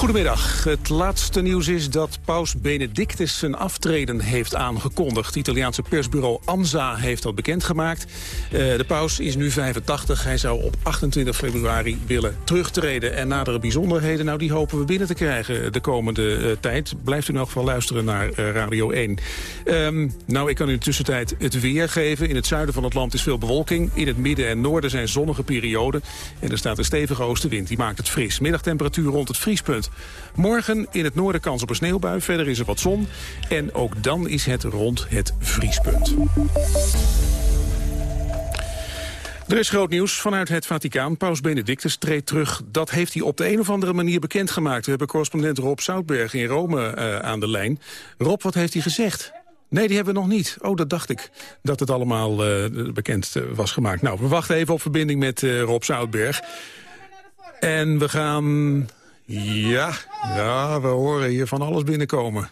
Goedemiddag. Het laatste nieuws is dat paus Benedictus zijn aftreden heeft aangekondigd. Het Italiaanse persbureau ANSA heeft dat bekendgemaakt. Uh, de paus is nu 85. Hij zou op 28 februari willen terugtreden. En nadere bijzonderheden, nou die hopen we binnen te krijgen de komende uh, tijd. Blijft u in elk geval luisteren naar uh, Radio 1. Um, nou, ik kan u in de tussentijd het weer geven. In het zuiden van het land is veel bewolking. In het midden en noorden zijn zonnige perioden. En er staat een stevige oostenwind. Die maakt het fris. Middagtemperatuur rond het vriespunt. Morgen in het noorden kans op een sneeuwbui. Verder is er wat zon. En ook dan is het rond het vriespunt. Er is groot nieuws vanuit het Vaticaan. Paus Benedictus treedt terug. Dat heeft hij op de een of andere manier bekendgemaakt. We hebben correspondent Rob Zoutberg in Rome uh, aan de lijn. Rob, wat heeft hij gezegd? Nee, die hebben we nog niet. Oh, dat dacht ik, dat het allemaal uh, bekend uh, was gemaakt. Nou, we wachten even op verbinding met Rob Zoutberg. En we gaan ja, ja, we horen hier van alles binnenkomen.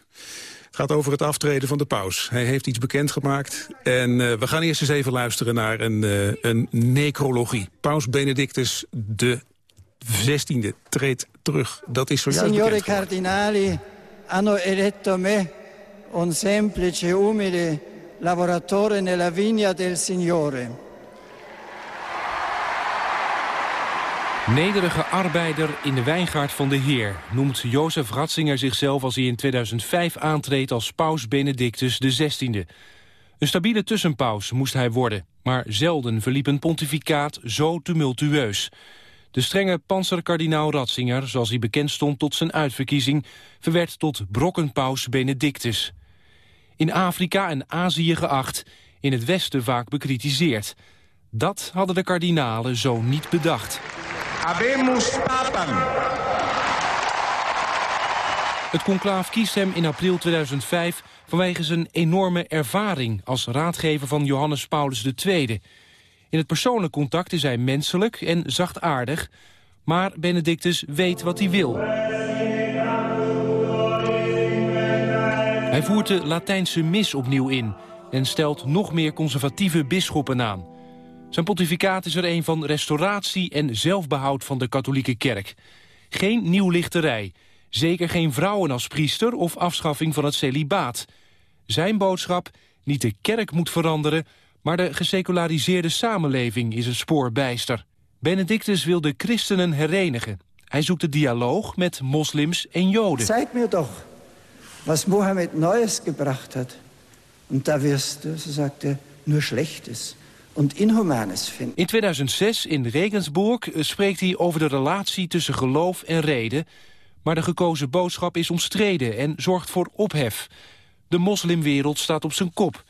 Het gaat over het aftreden van de paus. Hij heeft iets bekendgemaakt. En uh, we gaan eerst eens even luisteren naar een, uh, een necrologie. Paus Benedictus de 16e treedt terug. Dat is zojuist Signore cardinali hanno eletto me, un semplice, umile lavoratore nella vigna del Signore. Nederige arbeider in de wijngaard van de Heer... noemt Jozef Ratzinger zichzelf als hij in 2005 aantreedt als paus Benedictus XVI. Een stabiele tussenpaus moest hij worden... maar zelden verliep een pontificaat zo tumultueus. De strenge panzerkardinaal Ratzinger, zoals hij bekend stond tot zijn uitverkiezing... verwerd tot brokkenpaus Benedictus. In Afrika en Azië geacht, in het Westen vaak bekritiseerd. Dat hadden de kardinalen zo niet bedacht. Habemus papam. Het conclaaf kiest hem in april 2005 vanwege zijn enorme ervaring als raadgever van Johannes Paulus II. In het persoonlijk contact is hij menselijk en zachtaardig, maar Benedictus weet wat hij wil. Hij voert de Latijnse mis opnieuw in en stelt nog meer conservatieve bisschoppen aan. Zijn pontificaat is er een van restauratie en zelfbehoud van de katholieke kerk. Geen nieuwlichterij, zeker geen vrouwen als priester of afschaffing van het celibaat. Zijn boodschap, niet de kerk moet veranderen, maar de geseculariseerde samenleving is een spoorbijster. Benedictus wil de christenen herenigen. Hij zoekt de dialoog met moslims en joden. Zeig mir doch, was Mohammed Neues gebracht hat. Und da wirst du, so sagt er, nur Schlechtes und Inhumanes finden. In 2006 in Regensburg spreekt hij over de relatie tussen geloof en reden... maar de gekozen boodschap is omstreden en zorgt voor ophef. De moslimwereld staat op zijn kop.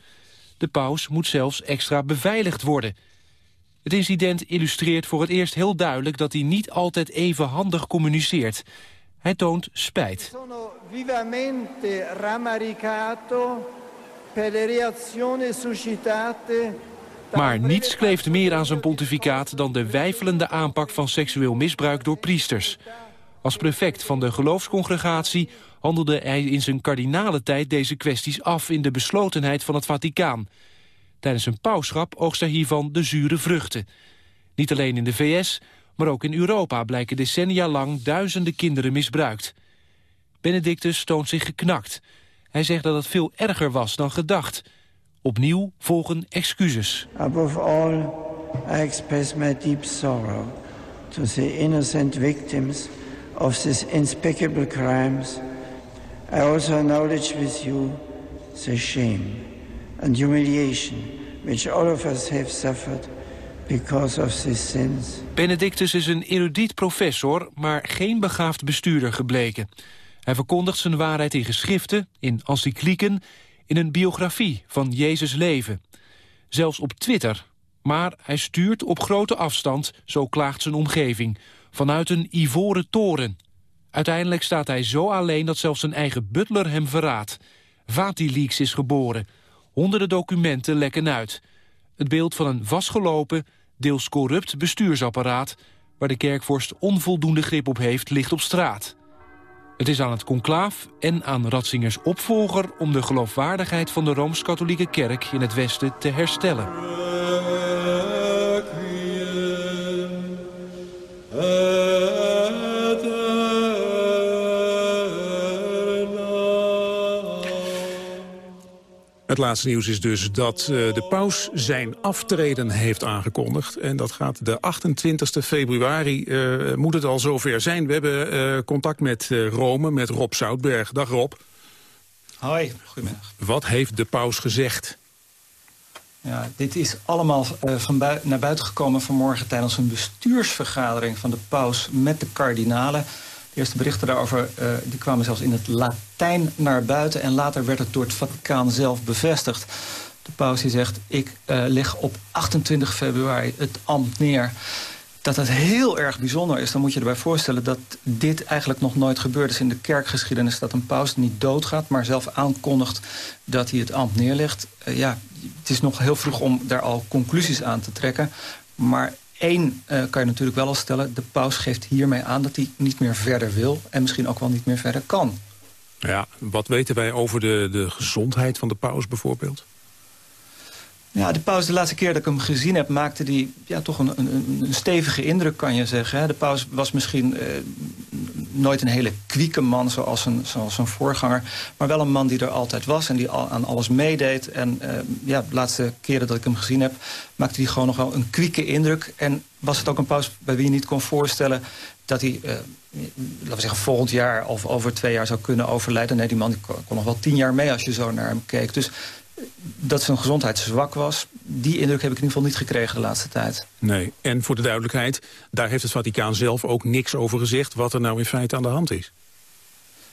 De paus moet zelfs extra beveiligd worden. Het incident illustreert voor het eerst heel duidelijk... dat hij niet altijd even handig communiceert. Hij toont spijt. Sono vivamente rammaricato per le reazioni suscitate maar niets kleeft meer aan zijn pontificaat dan de wijfelende aanpak van seksueel misbruik door priesters. Als prefect van de geloofscongregatie handelde hij in zijn kardinale tijd deze kwesties af in de beslotenheid van het Vaticaan. Tijdens zijn pauschap oogst hij hiervan de zure vruchten. Niet alleen in de VS, maar ook in Europa blijken decennia lang duizenden kinderen misbruikt. Benedictus toont zich geknakt. Hij zegt dat het veel erger was dan gedacht... Opnieuw volgen excuses. Above all, I express my deep sorrow to the innocent victims of these unspeakable crimes. I also acknowledge with you the shame and humiliation which all of us have suffered because of these sins. Benedictus is een erudiet professor, maar geen begaafd bestuurder gebleken. Hij verkondigt zijn waarheid in geschriften, in encyclieken in een biografie van Jezus' leven. Zelfs op Twitter. Maar hij stuurt op grote afstand, zo klaagt zijn omgeving... vanuit een ivoren toren. Uiteindelijk staat hij zo alleen dat zelfs zijn eigen butler hem verraadt. Vatileaks is geboren. Honderden documenten lekken uit. Het beeld van een vastgelopen, deels corrupt bestuursapparaat... waar de kerkvorst onvoldoende grip op heeft, ligt op straat. Het is aan het conclaaf en aan Ratzingers opvolger... om de geloofwaardigheid van de Rooms-Katholieke Kerk in het Westen te herstellen. Het laatste nieuws is dus dat uh, de paus zijn aftreden heeft aangekondigd. En dat gaat de 28 februari, uh, moet het al zover zijn. We hebben uh, contact met Rome, met Rob Zoutberg. Dag Rob. Hoi, goedemiddag. Wat heeft de paus gezegd? Ja, dit is allemaal van bui naar buiten gekomen vanmorgen... tijdens een bestuursvergadering van de paus met de kardinalen. De eerste berichten daarover uh, die kwamen zelfs in het Latijn naar buiten... en later werd het door het Vaticaan zelf bevestigd. De paus die zegt, ik uh, leg op 28 februari het ambt neer... Dat het heel erg bijzonder is, dan moet je erbij voorstellen... dat dit eigenlijk nog nooit gebeurd is in de kerkgeschiedenis... dat een paus niet doodgaat, maar zelf aankondigt dat hij het ambt neerlegt. Uh, ja, het is nog heel vroeg om daar al conclusies aan te trekken. Maar Eén uh, kan je natuurlijk wel al stellen... de paus geeft hiermee aan dat hij niet meer verder wil... en misschien ook wel niet meer verder kan. Ja, wat weten wij over de, de gezondheid van de paus bijvoorbeeld? Ja, de paus, de laatste keer dat ik hem gezien heb... maakte die ja, toch een, een, een stevige indruk, kan je zeggen. De paus was misschien uh, nooit een hele kwieke man zoals een, zoals een voorganger... maar wel een man die er altijd was en die aan alles meedeed. En uh, ja, de laatste keren dat ik hem gezien heb... maakte hij gewoon nog wel een kwieke indruk. En was het ook een paus bij wie je niet kon voorstellen... dat hij, uh, laten we zeggen, volgend jaar of over twee jaar zou kunnen overlijden. Nee, die man kon nog wel tien jaar mee als je zo naar hem keek. Dus dat zijn gezondheid zwak was. Die indruk heb ik in ieder geval niet gekregen de laatste tijd. Nee, en voor de duidelijkheid, daar heeft het Vaticaan zelf ook niks over gezegd... wat er nou in feite aan de hand is.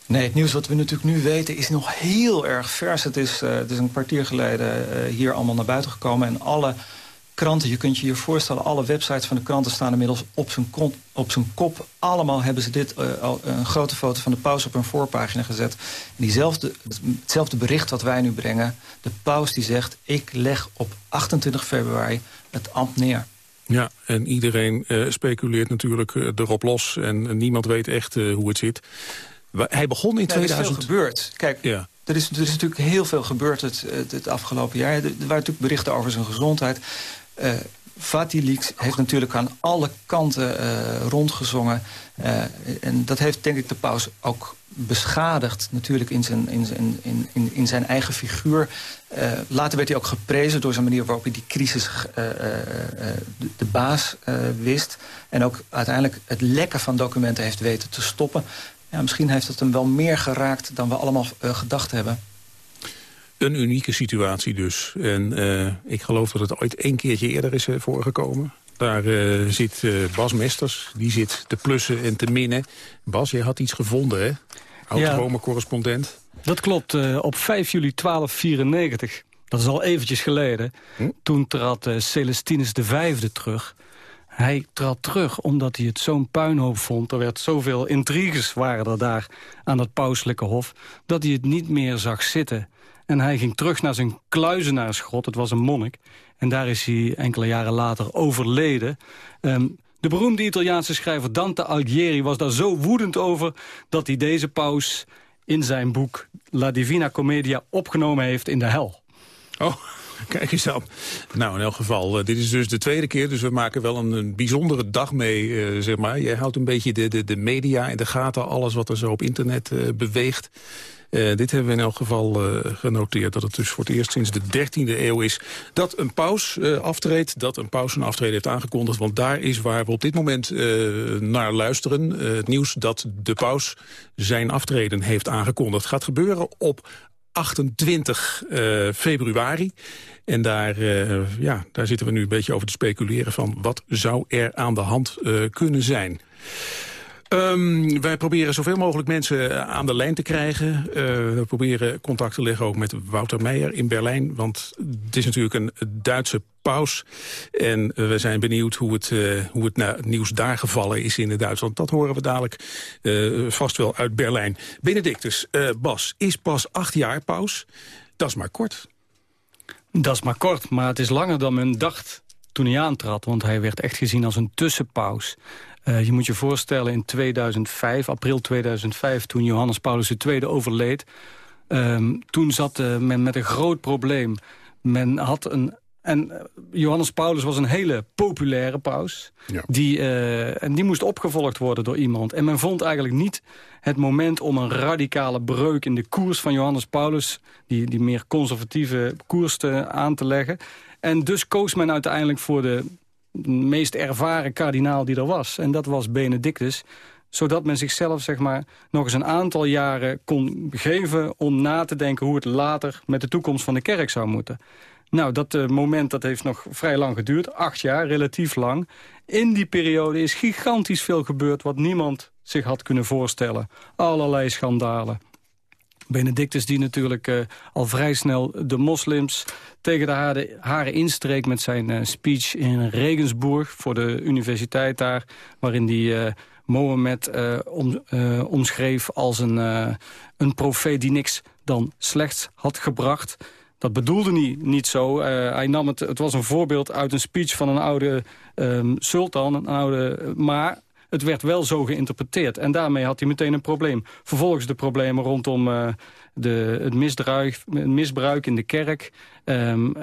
Nee, het nieuws wat we natuurlijk nu weten is nog heel erg vers. Het is, uh, het is een kwartier geleden uh, hier allemaal naar buiten gekomen... en alle kranten, je kunt je je voorstellen... alle websites van de kranten staan inmiddels op zijn, op zijn kop. Allemaal hebben ze dit, uh, een grote foto van de paus op hun voorpagina gezet. En diezelfde, hetzelfde bericht wat wij nu brengen. De paus die zegt, ik leg op 28 februari het ambt neer. Ja, en iedereen uh, speculeert natuurlijk erop los. En niemand weet echt hoe het zit. Hij begon in 2000... Er is veel gebeurd. Kijk, ja. Er is, er is natuurlijk heel veel gebeurd het, het, het afgelopen jaar. Er, er waren natuurlijk berichten over zijn gezondheid. Uh, heeft natuurlijk aan alle kanten uh, rondgezongen. Uh, en dat heeft denk ik de paus ook beschadigd natuurlijk in zijn, in zijn, in, in, in zijn eigen figuur. Later werd hij ook geprezen door zijn manier waarop hij die crisis de, de, baas wist. En ook uiteindelijk het lekken van documenten heeft weten te stoppen. Ja, misschien heeft het hem wel meer geraakt dan we allemaal gedacht hebben. Een unieke situatie dus. En uh, ik geloof dat het ooit één keertje eerder is uh, voorgekomen. Daar uh, zit Bas Mesters, die zit te plussen en te minnen. Bas, jij had iets gevonden, hè? Oud-Rome-correspondent. Dat klopt, op 5 juli 1294. Dat is al eventjes geleden. Hm? Toen trad Celestinus V terug. Hij trad terug omdat hij het zo'n puinhoop vond. Er werd zoveel intriges waren er daar aan het pauselijke hof... dat hij het niet meer zag zitten... En hij ging terug naar zijn kluizenaarsgrot, het was een monnik. En daar is hij enkele jaren later overleden. Um, de beroemde Italiaanse schrijver Dante Alighieri was daar zo woedend over... dat hij deze paus in zijn boek La Divina Commedia opgenomen heeft in de hel. Oh, kijk eens aan. Nou, in elk geval, uh, dit is dus de tweede keer... dus we maken wel een, bijzondere dag mee, uh, zeg maar. Jij houdt een beetje de, de, de media in de gaten... alles wat er zo op internet uh, beweegt. Uh, dit hebben we in elk geval uh, genoteerd. Dat het dus voor het eerst sinds de 13e eeuw is dat een paus uh, aftreedt. Dat een paus een aftreden heeft aangekondigd. Want daar is waar we op dit moment naar luisteren. het nieuws dat de paus zijn aftreden heeft aangekondigd. gaat gebeuren op 28 februari. En daar, ja, daar zitten we nu een beetje over te speculeren van... wat zou er aan de hand kunnen zijn. Um, wij proberen zoveel mogelijk mensen eh, aan de lijn te krijgen. Uh, we proberen contact te leggen ook met Wouter Meijer in Berlijn. Want het is natuurlijk een Duitse paus. En uh, we zijn benieuwd hoe het, uh, hoe het, nieuws daar gevallen is in Duitsland. Dat horen we dadelijk vast wel uit Berlijn. Benedictus, Bas, is pas acht jaar paus. Dat is maar kort. Dat is maar kort, maar het is langer dan men dacht toen hij aantrad. Want hij werd echt gezien als een tussenpaus. Uh, je moet je voorstellen in 2005, april 2005... toen Johannes Paulus II overleed... Um, toen zat uh, men met een groot probleem. Men had een en eh, Johannes Paulus was een hele populaire paus. Ja. Die, eh, en die moest opgevolgd worden door iemand. En men vond eigenlijk niet het moment om een radicale breuk... in de koers van Johannes Paulus, die, die meer conservatieve koers te, aan te leggen. En dus koos men uiteindelijk voor de meest ervaren kardinaal die er was. En dat was Benedictus zodat men zichzelf zeg maar, nog eens een aantal jaren kon geven... om na te denken hoe het later met de toekomst van de kerk zou moeten. Nou, dat uh, moment dat heeft nog vrij lang geduurd. Acht jaar, relatief lang. In die periode is gigantisch veel gebeurd... wat niemand zich had kunnen voorstellen. Allerlei schandalen. Benedictus die natuurlijk uh, al vrij snel de moslims tegen de haren, instreek... met zijn uh, speech in Regensburg voor de universiteit daar... waarin hij Mohammed om, omschreef als een, een profeet die niks dan slechts had gebracht... Dat bedoelde hij niet zo. Uh, hij nam het, het was een voorbeeld uit een speech van een oude um, sultan. Een oude, maar het werd wel zo geïnterpreteerd. En daarmee had hij meteen een probleem. Vervolgens de problemen rondom uh, de, het, misbruik, in de kerk. Er,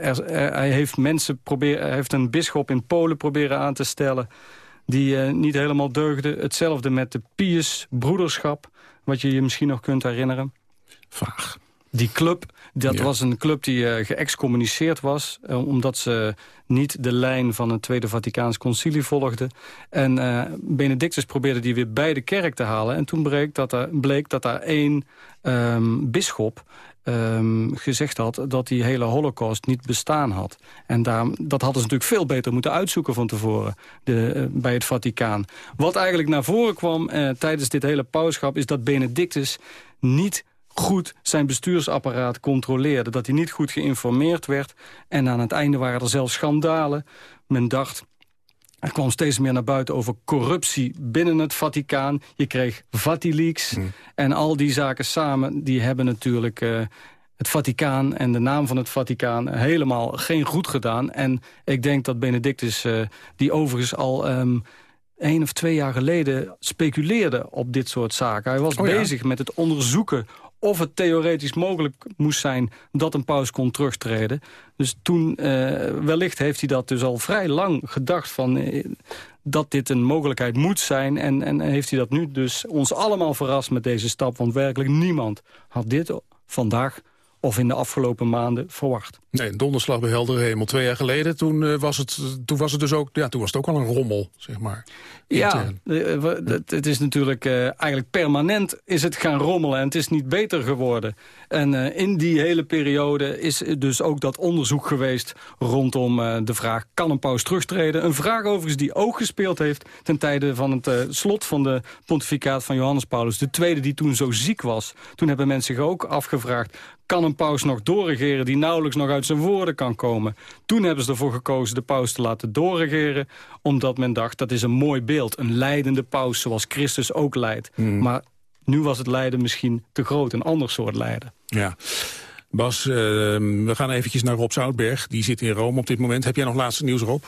er, hij heeft mensen proberen, heeft een bisschop in Polen proberen aan te stellen die niet helemaal deugde. Hetzelfde met de Pius broederschap, wat je je misschien nog kunt herinneren. Vaag. Die club, dat was een club die uh, geëxcommuniceerd was... Uh, omdat ze niet de lijn van het Tweede Vaticaans Concilie volgden. En uh, Benedictus probeerde die weer bij de kerk te halen. En toen bleek dat er, bleek dat daar één um, bisschop um, gezegd had dat die hele holocaust niet bestaan had. En daar, dat hadden ze natuurlijk veel beter moeten uitzoeken van tevoren de, bij het Vaticaan. Wat eigenlijk naar voren kwam tijdens dit hele pauschap... is dat Benedictus niet goed zijn bestuursapparaat controleerde. Dat hij niet goed geïnformeerd werd. En aan het einde waren er zelfs schandalen. Men dacht, er kwam steeds meer naar buiten over corruptie binnen het Vaticaan. Je kreeg Vatileaks. Hmm. En al die zaken samen, die hebben natuurlijk... Uh, het Vaticaan en de naam van het Vaticaan helemaal geen goed gedaan. En ik denk dat Benedictus, uh, die overigens al... Um, één of twee jaar geleden speculeerde op dit soort zaken. Hij was oh ja. bezig met het onderzoeken of het theoretisch mogelijk moest zijn dat een paus kon terugtreden. Dus toen, uh, wellicht heeft hij dat dus al vrij lang gedacht van... Uh, dat dit een mogelijkheid moet zijn. En, en heeft hij dat nu dus ons allemaal verrast met deze stap. Want werkelijk niemand had dit vandaag of in de afgelopen maanden verwacht. Nee, donderslag bij heldere hemel. Twee jaar geleden, toen, uh, was, het, toen was het dus ook, ja, toen was het ook al een rommel, zeg maar. Ja, het is natuurlijk uh, eigenlijk permanent is het gaan rommelen en het is niet beter geworden. En uh, in die hele periode is dus ook dat onderzoek geweest rondom de vraag, kan een paus terugtreden? Een vraag overigens die ook gespeeld heeft ten tijde van het slot van de pontificaat van Johannes Paulus. De tweede die toen zo ziek was. Toen hebben mensen zich ook afgevraagd, kan een paus nog doorregeren die nauwelijks nog uit zijn woorden kan komen. Toen hebben ze ervoor gekozen de paus te laten doorregeren... omdat men dacht, dat is een mooi beeld. Een leidende paus zoals Christus ook leidt. Mm. Maar nu was het lijden misschien te groot, een ander soort lijden. Ja. Bas, uh, we gaan eventjes naar Rob Zoutberg. Die zit in Rome op dit moment. Heb jij nog laatste nieuws, Rob?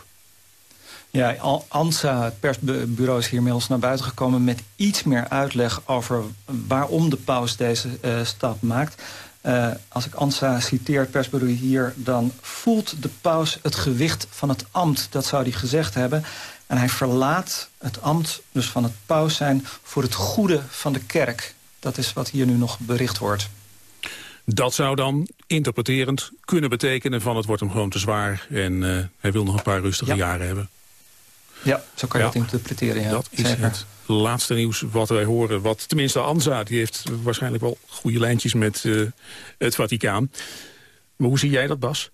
Ja, ANSA, het persbureau, is hier inmiddels naar buiten gekomen... met iets meer uitleg over waarom de paus deze uh, stap maakt. Uh, als ik Ansa citeer, persbureau hier... dan voelt de paus het gewicht van het ambt. Dat zou hij gezegd hebben. En hij verlaat het ambt, dus van het paus zijn... voor het goede van de kerk. Dat is wat hier nu nog bericht wordt. Dat zou dan interpreterend kunnen betekenen van het wordt hem gewoon te zwaar... en uh, hij wil nog een paar rustige ja. jaren hebben. Ja, zo kan je ja. dat interpreteren. Ja. Dat is Zeker. het laatste nieuws wat wij horen. Wat tenminste ANSA, die heeft waarschijnlijk wel goede lijntjes met uh, het Vaticaan. Maar hoe zie jij dat, Bas?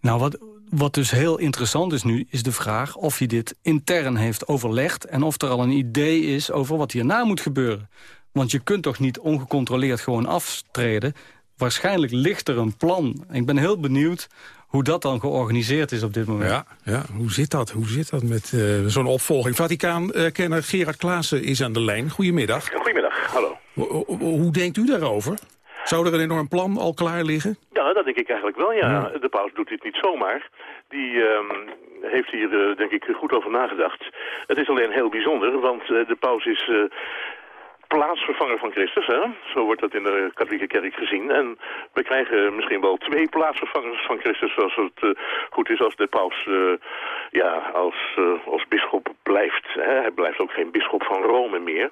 Nou, wat, wat dus heel interessant is nu, is de vraag of hij dit intern heeft overlegd... en of er al een idee is over wat hierna moet gebeuren. Want je kunt toch niet ongecontroleerd gewoon aftreden? Waarschijnlijk ligt er een plan. Ik ben heel benieuwd hoe dat dan georganiseerd is op dit moment. Ja, ja. hoe zit dat? Hoe zit dat met uh, zo'n opvolging? Vaticaan-kenner uh, Gerard Klaassen is aan de lijn. Goedemiddag. Goedemiddag, hallo. Hoe, hoe denkt u daarover? Zou er een enorm plan al klaar liggen? Ja, dat denk ik eigenlijk wel, ja. ja. De paus doet dit niet zomaar. Die um, heeft hier, uh, denk ik, goed over nagedacht. Het is alleen heel bijzonder, want de paus is plaatsvervanger van Christus, hè? zo wordt dat in de katholieke kerk gezien. En we krijgen misschien wel twee plaatsvervangers van Christus, zoals het uh, goed is als de paus uh, ja, als, uh, als bischop blijft. Hè? Hij blijft ook geen bischop van Rome meer.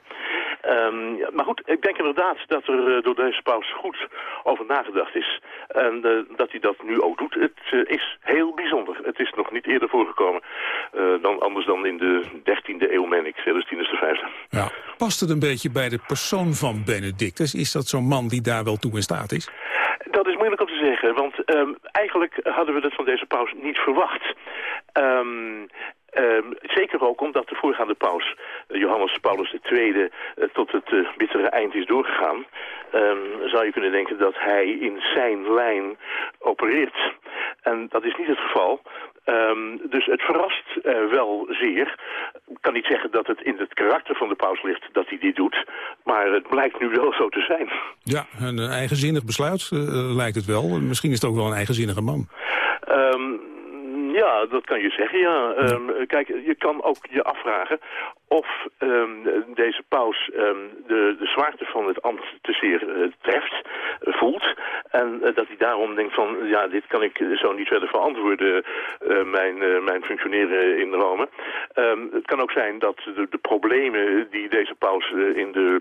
Um, ja, maar goed, ik denk inderdaad dat er door deze paus goed over nagedacht is. En dat hij dat nu ook doet. Het is heel bijzonder. Het is nog niet eerder voorgekomen dan anders dan in de 13e eeuw, meen ik, Celestinus V. Ja. Past het een beetje bij de persoon van Benedictus? Is dat zo'n man die daar wel toe in staat is? Dat is moeilijk om te zeggen, want um, eigenlijk hadden we dat van deze paus niet verwacht. Um, Um, zeker ook omdat de voorgaande paus, Johannes Paulus II, uh, tot het uh, bittere eind is doorgegaan. Um, zou je kunnen denken dat hij in zijn lijn opereert. En dat is niet het geval. Um, dus het verrast uh, wel zeer. Ik kan niet zeggen dat het in het karakter van de paus ligt dat hij dit doet. Maar het blijkt nu wel zo te zijn. Ja, een eigenzinnig besluit lijkt het wel. Misschien is het ook wel een eigenzinnige man. Um, ja, dat kan je zeggen, ja. Um, kijk, je kan ook je afvragen of um, deze paus um, de, de zwaarte van het ambt te zeer uh, treft, uh, voelt. En uh, dat hij daarom denkt van, ja, dit kan ik zo niet verder verantwoorden, mijn, mijn functioneren in Rome. het kan ook zijn dat de, de problemen die deze paus in de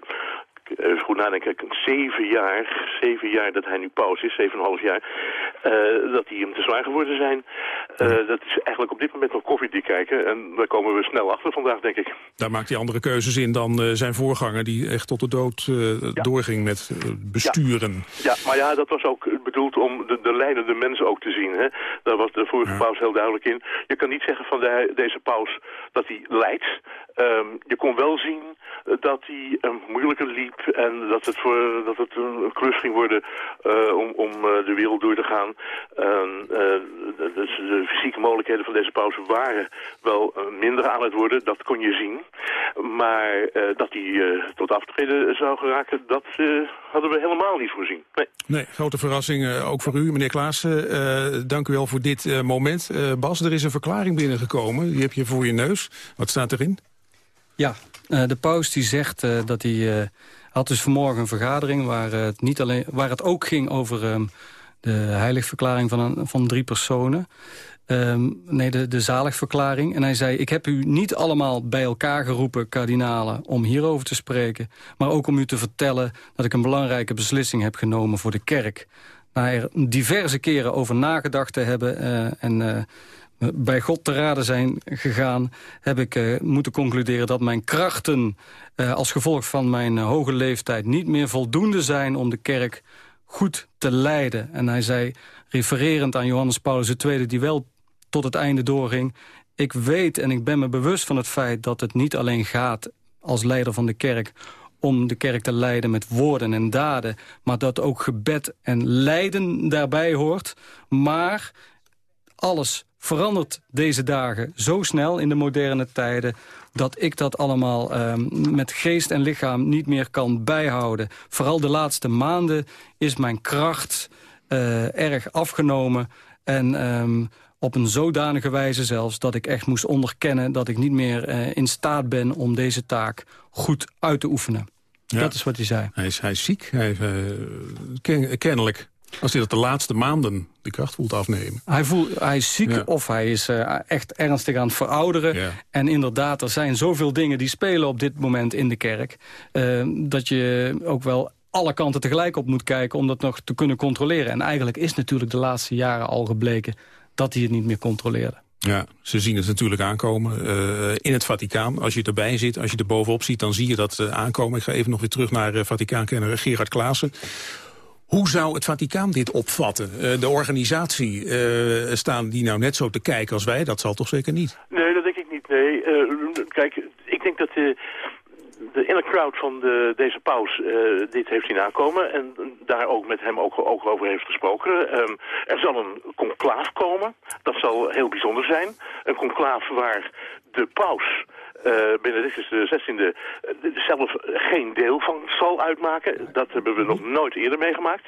even goed nadenken, zeven jaar, zeven jaar dat hij nu pauze is, zeven en een half jaar, uh, dat die hem te zwaar geworden zijn. Uh, dat is eigenlijk op dit moment nog koffiedik kijken en daar komen we snel achter vandaag, denk ik. Daar maakt hij andere keuzes in dan uh, zijn voorganger, die echt tot de dood ja. doorging met besturen. Ja. ja. maar ja, dat was ook bedoeld om de, de leidende mensen ook te zien. Hè? Daar was de vorige ja. paus heel duidelijk in. Je kan niet zeggen van de, deze paus dat hij leidt. Um, je kon wel zien dat hij een moeilijker liep en dat het, voor, dat het een klus ging worden uh, om, om uh, de wereld door te gaan. Uh, dus de fysieke mogelijkheden van deze pauze waren wel minder aan het worden, dat kon je zien. Maar dat hij tot aftreden zou geraken, dat hadden we helemaal niet voorzien. Nee, nee grote verrassing ook voor u, meneer Klaassen. dank u wel voor dit moment. Bas, er is een verklaring binnengekomen, die heb je voor je neus. Wat staat erin? Ja, de paus die zegt dat hij had dus vanmorgen een vergadering waar het, niet alleen, waar het ook ging over um, de heiligverklaring van, een, van drie personen. Um, nee, de, de zaligverklaring. En hij zei, ik heb u niet allemaal bij elkaar geroepen, kardinalen, om hierover te spreken. Maar ook om u te vertellen dat ik een belangrijke beslissing heb genomen voor de kerk. Na er diverse keren over nagedacht te hebben uh, en... Uh, bij God te raden zijn gegaan... heb ik uh, moeten concluderen dat mijn krachten... Uh, als gevolg van mijn uh, hoge leeftijd niet meer voldoende zijn... om de kerk goed te leiden. En hij zei, refererend aan Johannes Paulus II... die wel tot het einde doorging... ik weet en ik ben me bewust van het feit dat het niet alleen gaat... als leider van de kerk om de kerk te leiden met woorden en daden... maar dat ook gebed en lijden daarbij hoort. Maar alles verandert deze dagen zo snel in de moderne tijden dat ik dat allemaal um, met geest en lichaam niet meer kan bijhouden. Vooral de laatste maanden is mijn kracht uh, erg afgenomen. En um, op een zodanige wijze zelfs dat ik echt moest onderkennen... dat ik niet meer uh, in staat ben om deze taak goed uit te oefenen. Ja. Dat is wat hij zei. Hij is, hij is ziek, hij, ken, kennelijk. Als hij dat de laatste maanden de kracht voelt afnemen. Hij, voelt, hij is ziek ja. of hij is uh, echt ernstig aan het verouderen. Ja. En inderdaad, er zijn zoveel dingen die spelen op dit moment in de kerk... Uh, dat je ook wel alle kanten tegelijk op moet kijken om dat nog te kunnen controleren. En eigenlijk is natuurlijk de laatste jaren al gebleken dat hij het niet meer controleerde. Ja, ze zien het natuurlijk aankomen uh, in het Vaticaan. Als je erbij zit, als je er bovenop ziet, dan zie je dat uh, aankomen. Ik ga even nog weer terug naar uh, Vaticaankenner Gerard Klaassen. Hoe zou het Vaticaan dit opvatten? Uh, de organisatie, uh, staan die nou net zo te kijken als wij? Dat zal toch zeker niet? Nee, dat denk ik niet. Nee. Uh, kijk, ik denk dat de, de inner crowd van de, deze paus dit heeft zien aankomen... en daar ook met hem ook, ook over heeft gesproken. Um, er zal een conclaaf komen. Dat zal heel bijzonder zijn. Een conclaaf waar de paus Benedictus XVI zelf geen deel van zal uitmaken. Dat hebben we nog nooit eerder meegemaakt.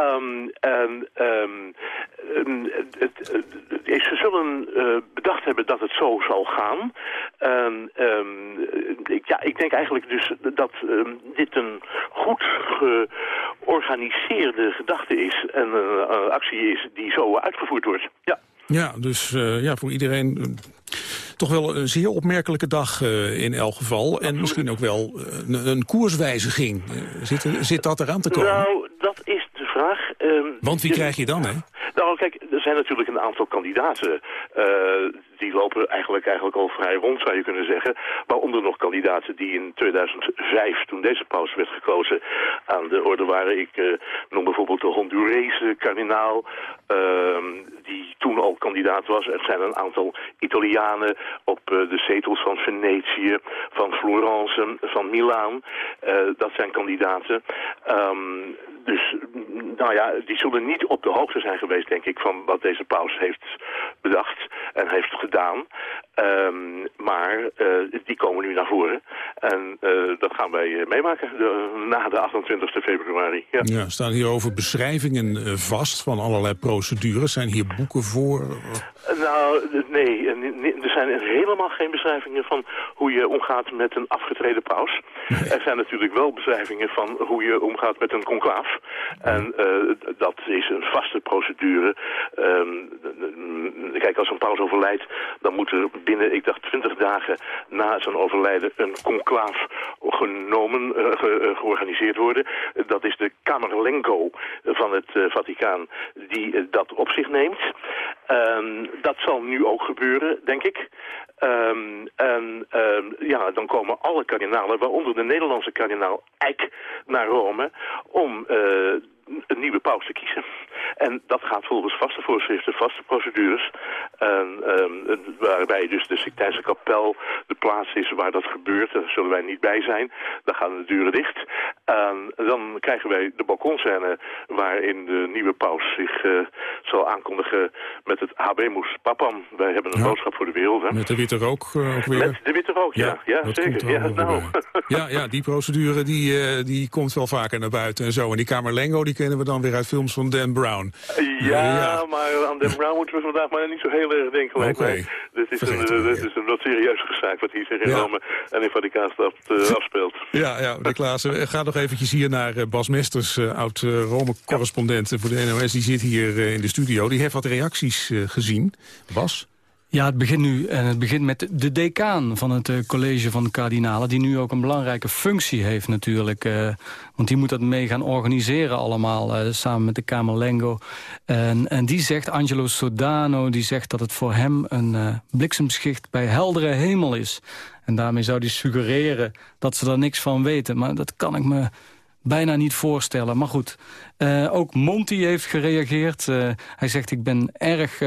Um, en um, het, ze zullen bedacht hebben dat het zo zal gaan. Um, ik, ja, ik denk eigenlijk dus dat dit een goed georganiseerde gedachte is en een actie is die zo uitgevoerd wordt. Ja. Ja, dus uh, ja, voor iedereen uh, toch wel een zeer opmerkelijke dag uh, in elk geval. En misschien ook wel een, een koerswijziging. zit, zit dat eraan te komen? Nou, dat is de vraag. Ehm, Want wie krijg je dan, hè? Nou, kijk, er zijn natuurlijk een aantal kandidaten die lopen eigenlijk, eigenlijk al vrij rond, zou je kunnen zeggen. Waaronder nog kandidaten die in 2005, toen deze paus werd gekozen, aan de orde waren. Ik uh, noem bijvoorbeeld de Hondurese kardinaal, uh, die toen al kandidaat was. Er zijn een aantal Italianen op uh, de zetels van Venetië, van Florence, van Milaan. Uh, dat zijn kandidaten. Um, dus, nou ja, die zullen niet op de hoogte zijn geweest, denk ik, van wat deze paus heeft bedacht en heeft gedaan. Um, maar uh, die komen nu naar voren. En uh, dat gaan wij meemaken de, na de 28 februari. Ja. ja, staan hier over beschrijvingen vast van allerlei procedures. Zijn hier boeken voor? Nou, nee. Er zijn helemaal geen beschrijvingen van hoe je omgaat met een afgetreden paus. Nee. Er zijn natuurlijk wel beschrijvingen van hoe je omgaat met een conclaaf. En uh, dat is een vaste procedure. Um, kijk, als een paus overlijdt, dan moet er binnen, ik dacht, 20 dagen na zijn overlijden een conclaaf genomen, ge, uh, georganiseerd worden. Dat is de Camerlengo van het Vaticaan die dat op zich neemt. Um, dat zal nu ook gebeuren, denk ik. Um, en um, ja, dan komen alle kardinalen, waaronder de Nederlandse kardinaal Eijk, naar Rome om een nieuwe paus te kiezen. En dat gaat volgens vaste voorschriften, vaste procedures. En, um, waarbij dus de sectijnse kapel de plaats is waar dat gebeurt. Daar zullen wij niet bij zijn. Dan gaan de deuren dicht. En dan krijgen wij de balkonscène waarin de nieuwe paus zich uh, zal aankondigen met het Habemus Papam. Wij hebben een ja. boodschap voor de wereld. Hè? Met de witte rook uh, ook weer. Met de witte rook, ja. Ja, ja zeker. Ja, nou. ja, ja, die procedure die, uh, die komt wel vaker naar buiten en zo. En die Kamerlengo die kennen we dan weer uit films van Dan Brown. Ja, ja, maar aan Dan Brown moeten we vandaag maar niet zo heel erg denken. Oké. Okay. Dit is, een, dit is een wat serieuze zaak wat hier zich in. Rome en in Vaticaanstad uh, afspeelt. Ja, ja de Klaas, ga nog eventjes hier naar Bas Mesters, uh, oud-Rome-correspondent voor de NOS. Die zit hier in de studio. Die heeft wat reacties gezien. Bas? Ja, het begint nu en het begint met de decaan van het uh, college van kardinalen... die nu ook een belangrijke functie heeft natuurlijk. Uh, want die moet dat mee gaan organiseren allemaal, uh, samen met de Camerlengo. En, en die zegt, Angelo Sodano, die zegt dat het voor hem een bliksemschicht bij heldere hemel is. En daarmee zou hij suggereren dat ze er niks van weten. Maar dat kan ik me bijna niet voorstellen. Maar goed, ook Monty heeft gereageerd. Hij zegt, ik ben erg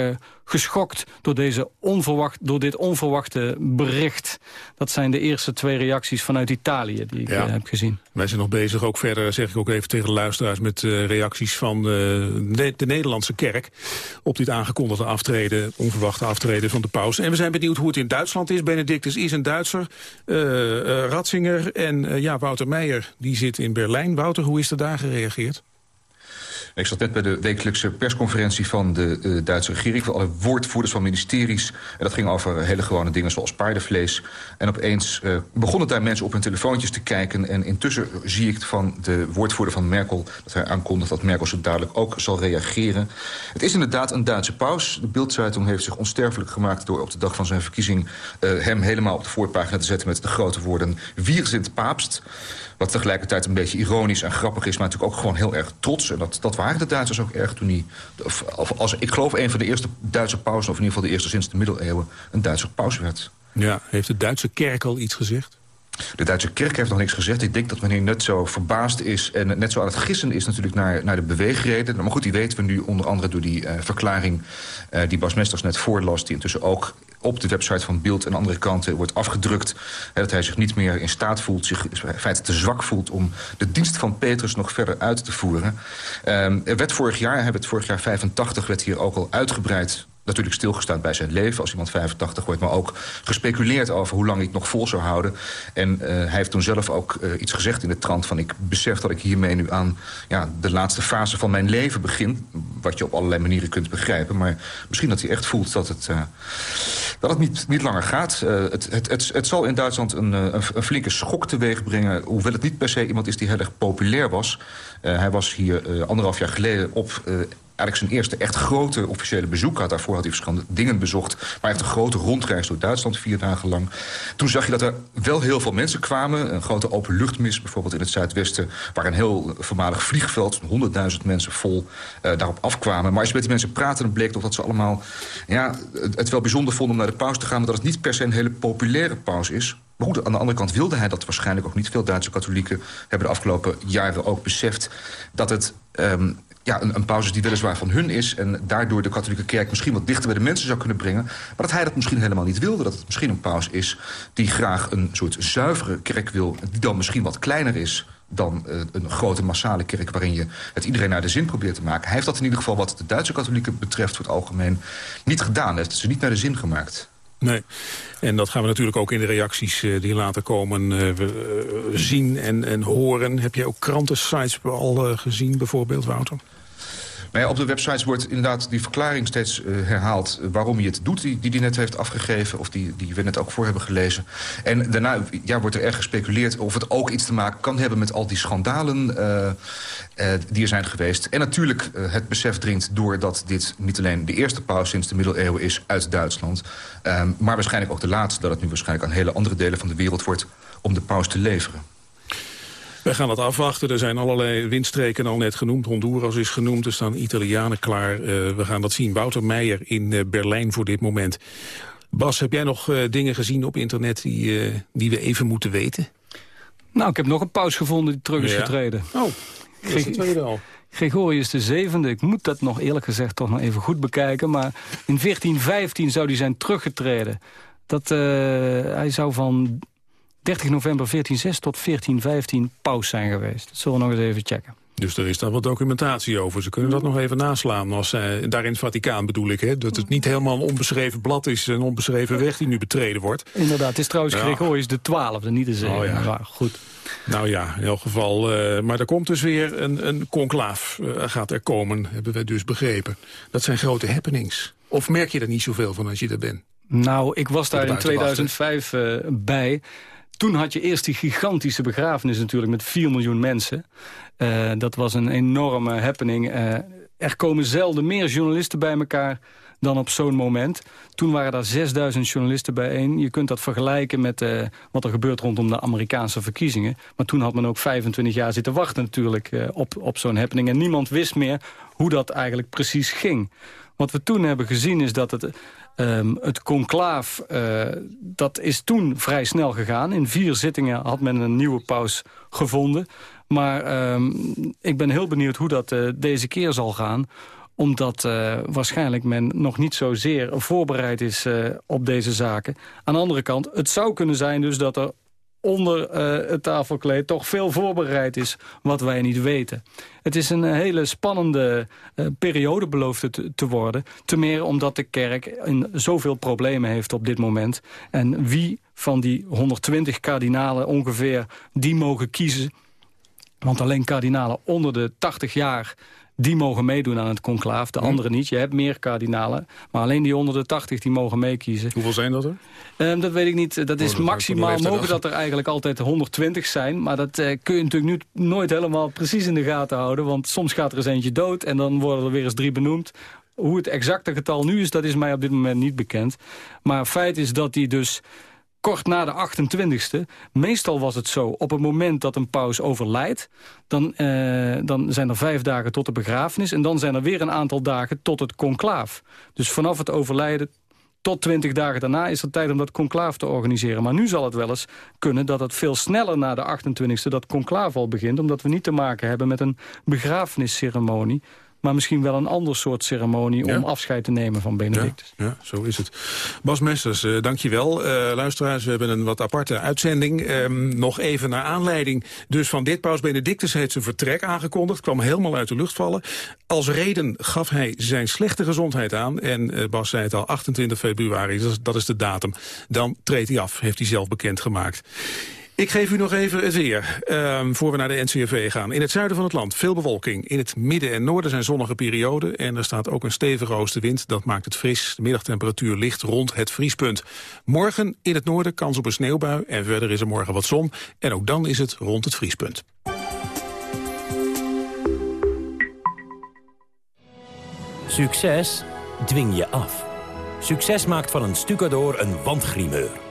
geschokt door, deze onverwacht, door dit onverwachte bericht. Dat zijn de eerste twee reacties vanuit Italië die ik ja. heb gezien. Wij zijn nog bezig, ook verder zeg ik ook even tegen de luisteraars... met reacties van de, de, Nederlandse kerk... op dit aangekondigde aftreden, onverwachte aftreden van de paus. En we zijn benieuwd hoe het in Duitsland is. Benedictus is een Duitser, Ratzinger en ja, Wouter Meijer die zit in Berlijn. Wouter, hoe is er daar gereageerd? Ik zat net bij de wekelijkse persconferentie van de uh, Duitse regering... voor alle woordvoerders van ministeries. En dat ging over hele gewone dingen zoals paardenvlees. En opeens uh, begonnen daar mensen op hun telefoontjes te kijken. En intussen zie ik van de woordvoerder van Merkel... dat hij aankondigt dat Merkel zo dadelijk ook zal reageren. Het is inderdaad een Duitse paus. De Bildzeitung heeft zich onsterfelijk gemaakt... door op de dag van zijn verkiezing uh, hem helemaal op de voorpagina te zetten... met de grote woorden Wir sind Papst... Wat tegelijkertijd een beetje ironisch en grappig is... maar natuurlijk ook gewoon heel erg trots. En dat, dat waren de Duitsers ook erg toen. Of, of, als, ik geloof een van de eerste Duitse pausen... of in ieder geval de eerste sinds de middeleeuwen... een Duitse paus werd. Ja, heeft de Duitse kerk al iets gezegd? De Duitse kerk heeft nog niks gezegd. Ik denk dat meneer net zo verbaasd is en net zo aan het gissen is natuurlijk naar, naar de beweegreden. Maar goed, die weten we nu onder andere door die uh, verklaring uh, die Bas Mesters net voorlas... die intussen ook op de website van Beeld en andere kanten wordt afgedrukt. Dat hij zich niet meer in staat voelt, zich in feite te zwak voelt... om de dienst van Petrus nog verder uit te voeren. Um, er werd vorig jaar, hebben het vorig jaar 85, werd hier ook al uitgebreid natuurlijk stilgestaan bij zijn leven als iemand 85 wordt... maar ook gespeculeerd over hoe lang hij nog vol zou houden. En uh, hij heeft toen zelf ook uh, iets gezegd in de trant van... ik besef dat ik hiermee nu aan ja, de laatste fase van mijn leven begin. Wat je op allerlei manieren kunt begrijpen. Maar misschien dat hij echt voelt dat het, uh, dat het niet, niet langer gaat. het, het, het, het zal in Duitsland een, een, een flinke schok teweeg brengen... hoewel het niet per se iemand is die heel erg populair was. hij was hier anderhalf jaar geleden op eigenlijk zijn eerste echt grote officiële bezoek had. Daarvoor had hij verschillende dingen bezocht. Maar hij heeft een grote rondreis door Duitsland, vier dagen lang. Toen zag je dat er wel heel veel mensen kwamen. Een grote openluchtmis bijvoorbeeld in het zuidwesten... waar een heel voormalig vliegveld, 100.000 mensen vol, uh, daarop afkwamen. Maar als je met die mensen praatte, dan bleek toch dat ze allemaal... Ja, het wel bijzonder vonden om naar de paus te gaan... maar dat het niet per se een hele populaire paus is... Maar goed, aan de andere kant wilde hij dat waarschijnlijk ook niet. Veel Duitse katholieken hebben de afgelopen jaren ook beseft... dat het um, ja, een, een paus die weliswaar van hun is... en daardoor de katholieke kerk misschien wat dichter bij de mensen zou kunnen brengen... maar dat hij dat misschien helemaal niet wilde. Dat het misschien een paus is die graag een soort zuivere kerk wil... die dan misschien wat kleiner is dan uh, een grote massale kerk... waarin je het iedereen naar de zin probeert te maken. Hij heeft dat in ieder geval wat de Duitse katholieken betreft... voor het algemeen niet gedaan. Hij heeft ze niet naar de zin gemaakt. Nee, en dat gaan we natuurlijk ook in de reacties uh, die later komen uh, zien en, en horen. Heb je ook krantensites al gezien bijvoorbeeld, Wouter? Ja, op de websites wordt inderdaad die verklaring steeds uh, herhaald... waarom hij het doet, die, die hij net heeft afgegeven... of die, die we net ook voor hebben gelezen. En daarna ja, wordt er erg gespeculeerd of het ook iets te maken kan hebben... met al die schandalen uh, die er zijn geweest. En natuurlijk het besef dringt door dat dit niet alleen de eerste paus... sinds de middeleeuwen is uit Duitsland... Um, maar waarschijnlijk ook de laatste... dat het nu waarschijnlijk aan hele andere delen van de wereld wordt... om de paus te leveren. We gaan dat afwachten. Er zijn allerlei windstreken al net genoemd. Honduras is genoemd. Er staan Italianen klaar. Uh, we gaan dat zien. Wouter Meijer in uh, Berlijn voor dit moment. Bas, heb jij nog uh, dingen gezien op internet die, die we even moeten weten? Nou, ik heb nog een paus gevonden die terug is ja. getreden. Oh, dat is de tweede al. Gregorius de zevende, ik moet dat nog eerlijk gezegd toch nog even goed bekijken... maar in 1415 zou hij zijn teruggetreden. Dat, hij zou van 30 november 1406 tot 1415 paus zijn geweest. Dat zullen we nog eens even checken. Dus er is daar wat documentatie over. Ze kunnen dat nog even naslaan. Als, uh, daar in het Vaticaan bedoel ik. Hè? Dat het niet helemaal een onbeschreven blad is. Een onbeschreven weg die nu betreden wordt. Inderdaad, het is trouwens ja. Gregorius de twaalfde, niet de zevende. Oh, ja. Maar goed. Nou ja, in elk geval. Uh, maar er komt dus weer een, een conclaaf. Uh, gaat er komen, hebben we dus begrepen. Dat zijn grote happenings. Of merk je er niet zoveel van als je er bent? Nou, ik was daar in 2005 uh, bij toen had je eerst die gigantische begrafenis natuurlijk met 4 miljoen mensen. Uh, dat was een enorme happening. Uh, er komen zelden meer journalisten bij elkaar dan op zo'n moment. Toen waren daar 6000 journalisten bijeen. Je kunt dat vergelijken met uh, wat er gebeurt rondom de Amerikaanse verkiezingen. Maar toen had men ook 25 jaar zitten wachten natuurlijk op, op zo'n happening. En niemand wist meer hoe dat eigenlijk precies ging. Wat we toen hebben gezien is dat het Um, het conclaaf, uh, dat is toen vrij snel gegaan. In vier zittingen had men een nieuwe paus gevonden. Maar um, ik ben heel benieuwd hoe dat uh, deze keer zal gaan omdat uh, waarschijnlijk men nog niet zozeer voorbereid is op deze zaken. Aan de andere kant, het zou kunnen zijn dus dat er onder uh, het tafelkleed toch veel voorbereid is wat wij niet weten. Het is een hele spannende uh, periode beloofd te, te worden. Te meer omdat de kerk in zoveel problemen heeft op dit moment. En wie van die 120 kardinalen ongeveer die mogen kiezen... want alleen kardinalen onder de 80 jaar die mogen meedoen aan het conclaaf. De anderen niet. Je hebt meer kardinalen. Maar alleen die onder de 80 die mogen meekiezen. Hoeveel zijn dat er? Um, dat weet ik niet. Dat is oh, dat maximaal. Mogen dat er eigenlijk altijd 120 zijn. Maar dat uh, kun je natuurlijk nu nooit helemaal precies in de gaten houden. Want soms gaat er eens eentje dood. En dan worden er weer eens drie benoemd. Hoe het exacte getal nu is, dat is mij op dit moment niet bekend. Maar feit is dat die dus kort na de 28e. Meestal was het zo, op het moment dat een paus overlijdt... Dan, uh, dan zijn er vijf dagen tot de begrafenis... en dan zijn er weer een aantal dagen tot het conclaaf. Dus vanaf het overlijden tot 20 dagen daarna is er tijd om dat conclaaf te organiseren. Maar nu zal het wel eens kunnen dat het veel sneller na de 28e... dat conclaaf al begint, omdat we niet te maken hebben met een begrafenisceremonie maar misschien wel een ander soort ceremonie... om afscheid te nemen van Benedictus. Ja, ja zo is het. Bas Mesters, uh, dankjewel. Uh, luisteraars, we hebben een wat aparte uitzending. Um, nog even naar aanleiding dus van dit. Paus Benedictus heeft zijn vertrek aangekondigd. kwam helemaal uit de lucht vallen. Als reden gaf hij zijn slechte gezondheid aan. En uh, Bas zei het al, 28 februari, dat is, dat is de datum. Dan treedt hij af, heeft hij zelf bekendgemaakt. Ik geef u nog even het weer, um, voor we naar de NCRV gaan. In het zuiden van het land veel bewolking. In het midden en noorden zijn zonnige perioden. En er staat ook een stevige oostenwind. Dat maakt het fris. De middagtemperatuur ligt rond het vriespunt. Morgen in het noorden kans op een sneeuwbui. En verder is er morgen wat zon. En ook dan is het rond het vriespunt. Succes dwing je af. Succes maakt van een stucador een wandgrimeur.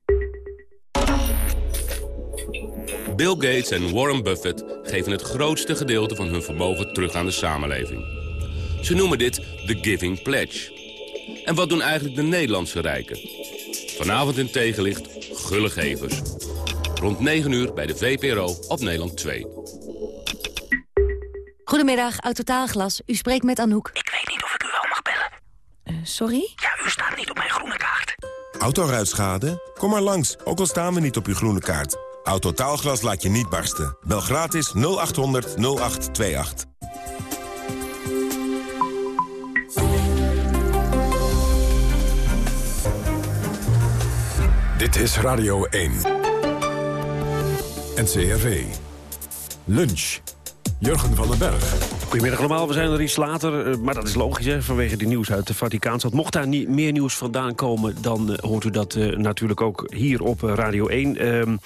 Bill Gates en Warren Buffett geven het grootste gedeelte van hun vermogen terug aan de samenleving. Ze noemen dit de Giving Pledge. En wat doen eigenlijk de Nederlandse rijken? Vanavond in tegenlicht gulle gevers. Rond 9 uur bij de VPRO op Nederland 2. Goedemiddag, Autotaalglas. U spreekt met Anouk. Ik weet niet of ik u wel mag bellen. Uh, sorry? Ja, u staat niet op mijn groene kaart. Autoruitschade? Kom maar langs, ook al staan we niet op uw groene kaart. Autotaalglas laat je niet barsten. Bel gratis 0800 0828. Dit is Radio 1. NCRV. Lunch. Jurgen van den Berg. Goedemiddag allemaal, we zijn er iets later, eh, maar dat is logisch hè, vanwege de nieuws uit de Vaticaanstad. Mocht daar niet meer nieuws vandaan komen, dan uh, hoort u dat uh, natuurlijk ook hier op Radio 1. Ehm,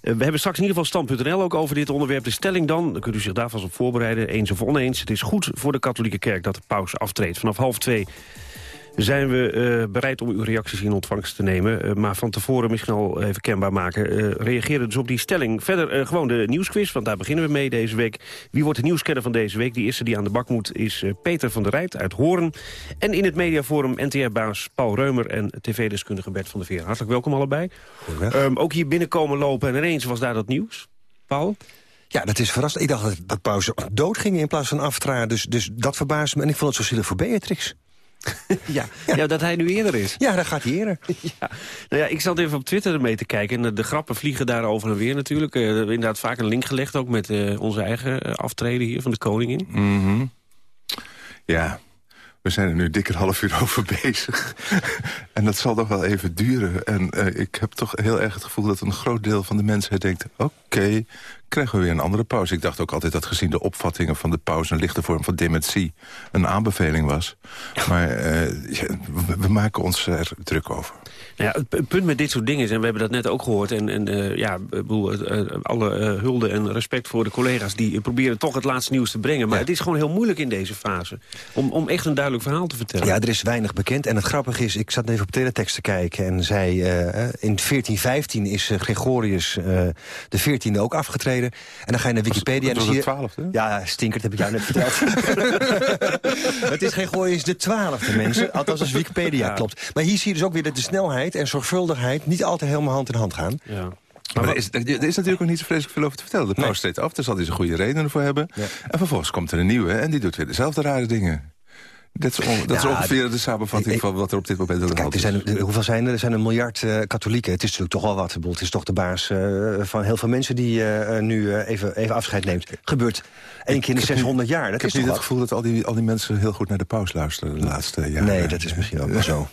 we hebben straks in ieder geval stand.nl ook over dit onderwerp. De stelling dan, dan kunt u zich daar vast op voorbereiden, eens of oneens. Het is goed voor de katholieke kerk dat de paus aftreedt. Vanaf half twee zijn we uh, bereid om uw reacties in ontvangst te nemen. Uh, maar van tevoren misschien al even kenbaar maken. Uh, reageer dus op die stelling. Verder gewoon de nieuwsquiz, want daar beginnen we mee deze week. Wie wordt de nieuwskenner van deze week? Die eerste die aan de bak moet is Peter van der Rijt uit Hoorn. En in het mediaforum NTR-baas Paul Reumer en tv-deskundige Bert van der Veer. Hartelijk welkom allebei. Um, ook hier binnenkomen lopen en ineens was daar dat nieuws. Paul? Ja, dat is verrassend. Ik dacht dat, dat pauze dood ging in plaats van aftraden. Dus, dus dat verbaasde me. En ik vond het zo zielig voor Beatrix. Ja, ja. ja, dat hij nu eerder is. Ja, dan gaat hij eerder. ja. Nou ja, ik zat even op Twitter ermee te kijken. En de, grappen vliegen daar over en weer natuurlijk. Uh, inderdaad vaak een link gelegd ook met uh, onze eigen uh, aftreden hier van de koningin. Mm -hmm. Ja, we zijn er nu dik een half uur over bezig. en dat zal nog wel even duren. En uh, ik heb toch heel erg het gevoel dat een groot deel van de mensheid denkt... oké, okay, krijgen we weer een andere pauze. Ik dacht ook altijd dat gezien de opvattingen van de pauze... een lichte vorm van dementie een aanbeveling was. Maar we, we maken ons er druk over. Nou ja, het punt met dit soort dingen is, en we hebben dat net ook gehoord... en, en uh, ja, bedoel, uh, alle uh, hulde en respect voor de collega's... die proberen toch het laatste nieuws te brengen. Maar ja. het is gewoon heel moeilijk in deze fase... Om, om echt een duidelijk verhaal te vertellen. Ja, er is weinig bekend. En het grappige is, ik zat even op teletext te kijken... en zei, in 1415 is Gregorius de 14e ook afgetreden. En dan ga je naar Wikipedia... Dat was, en dan zie je, het 12e? Ja, stinkert, heb ik jou net verteld. het is Gregorius de 12e, mensen. Althans, als Wikipedia ja. klopt. Maar hier zie je dus ook weer dat de snelheid en zorgvuldigheid niet altijd helemaal hand in hand gaan. Ja. Maar er is, er is natuurlijk ook niet zo vreselijk veel over te vertellen. De paus nee. treedt af, daar zal hij zijn goede redenen voor hebben. Ja. En vervolgens komt er een nieuwe en die doet weer dezelfde rare dingen. Dat is, on, dat ja, is ongeveer de samenvatting ik, van wat er op dit moment aan de hand is. Er zijn, hoeveel zijn er? Er zijn een miljard uh, katholieken. Het is natuurlijk toch wel wat. Het is toch de baas uh, van heel veel mensen die uh, nu even, even afscheid neemt. Gebeurt één keer in de 600 jaar. Dat ik heb niet het gevoel dat al die, al die mensen heel goed naar de paus luisteren de laatste jaren. Nee, dat is misschien ook wel zo.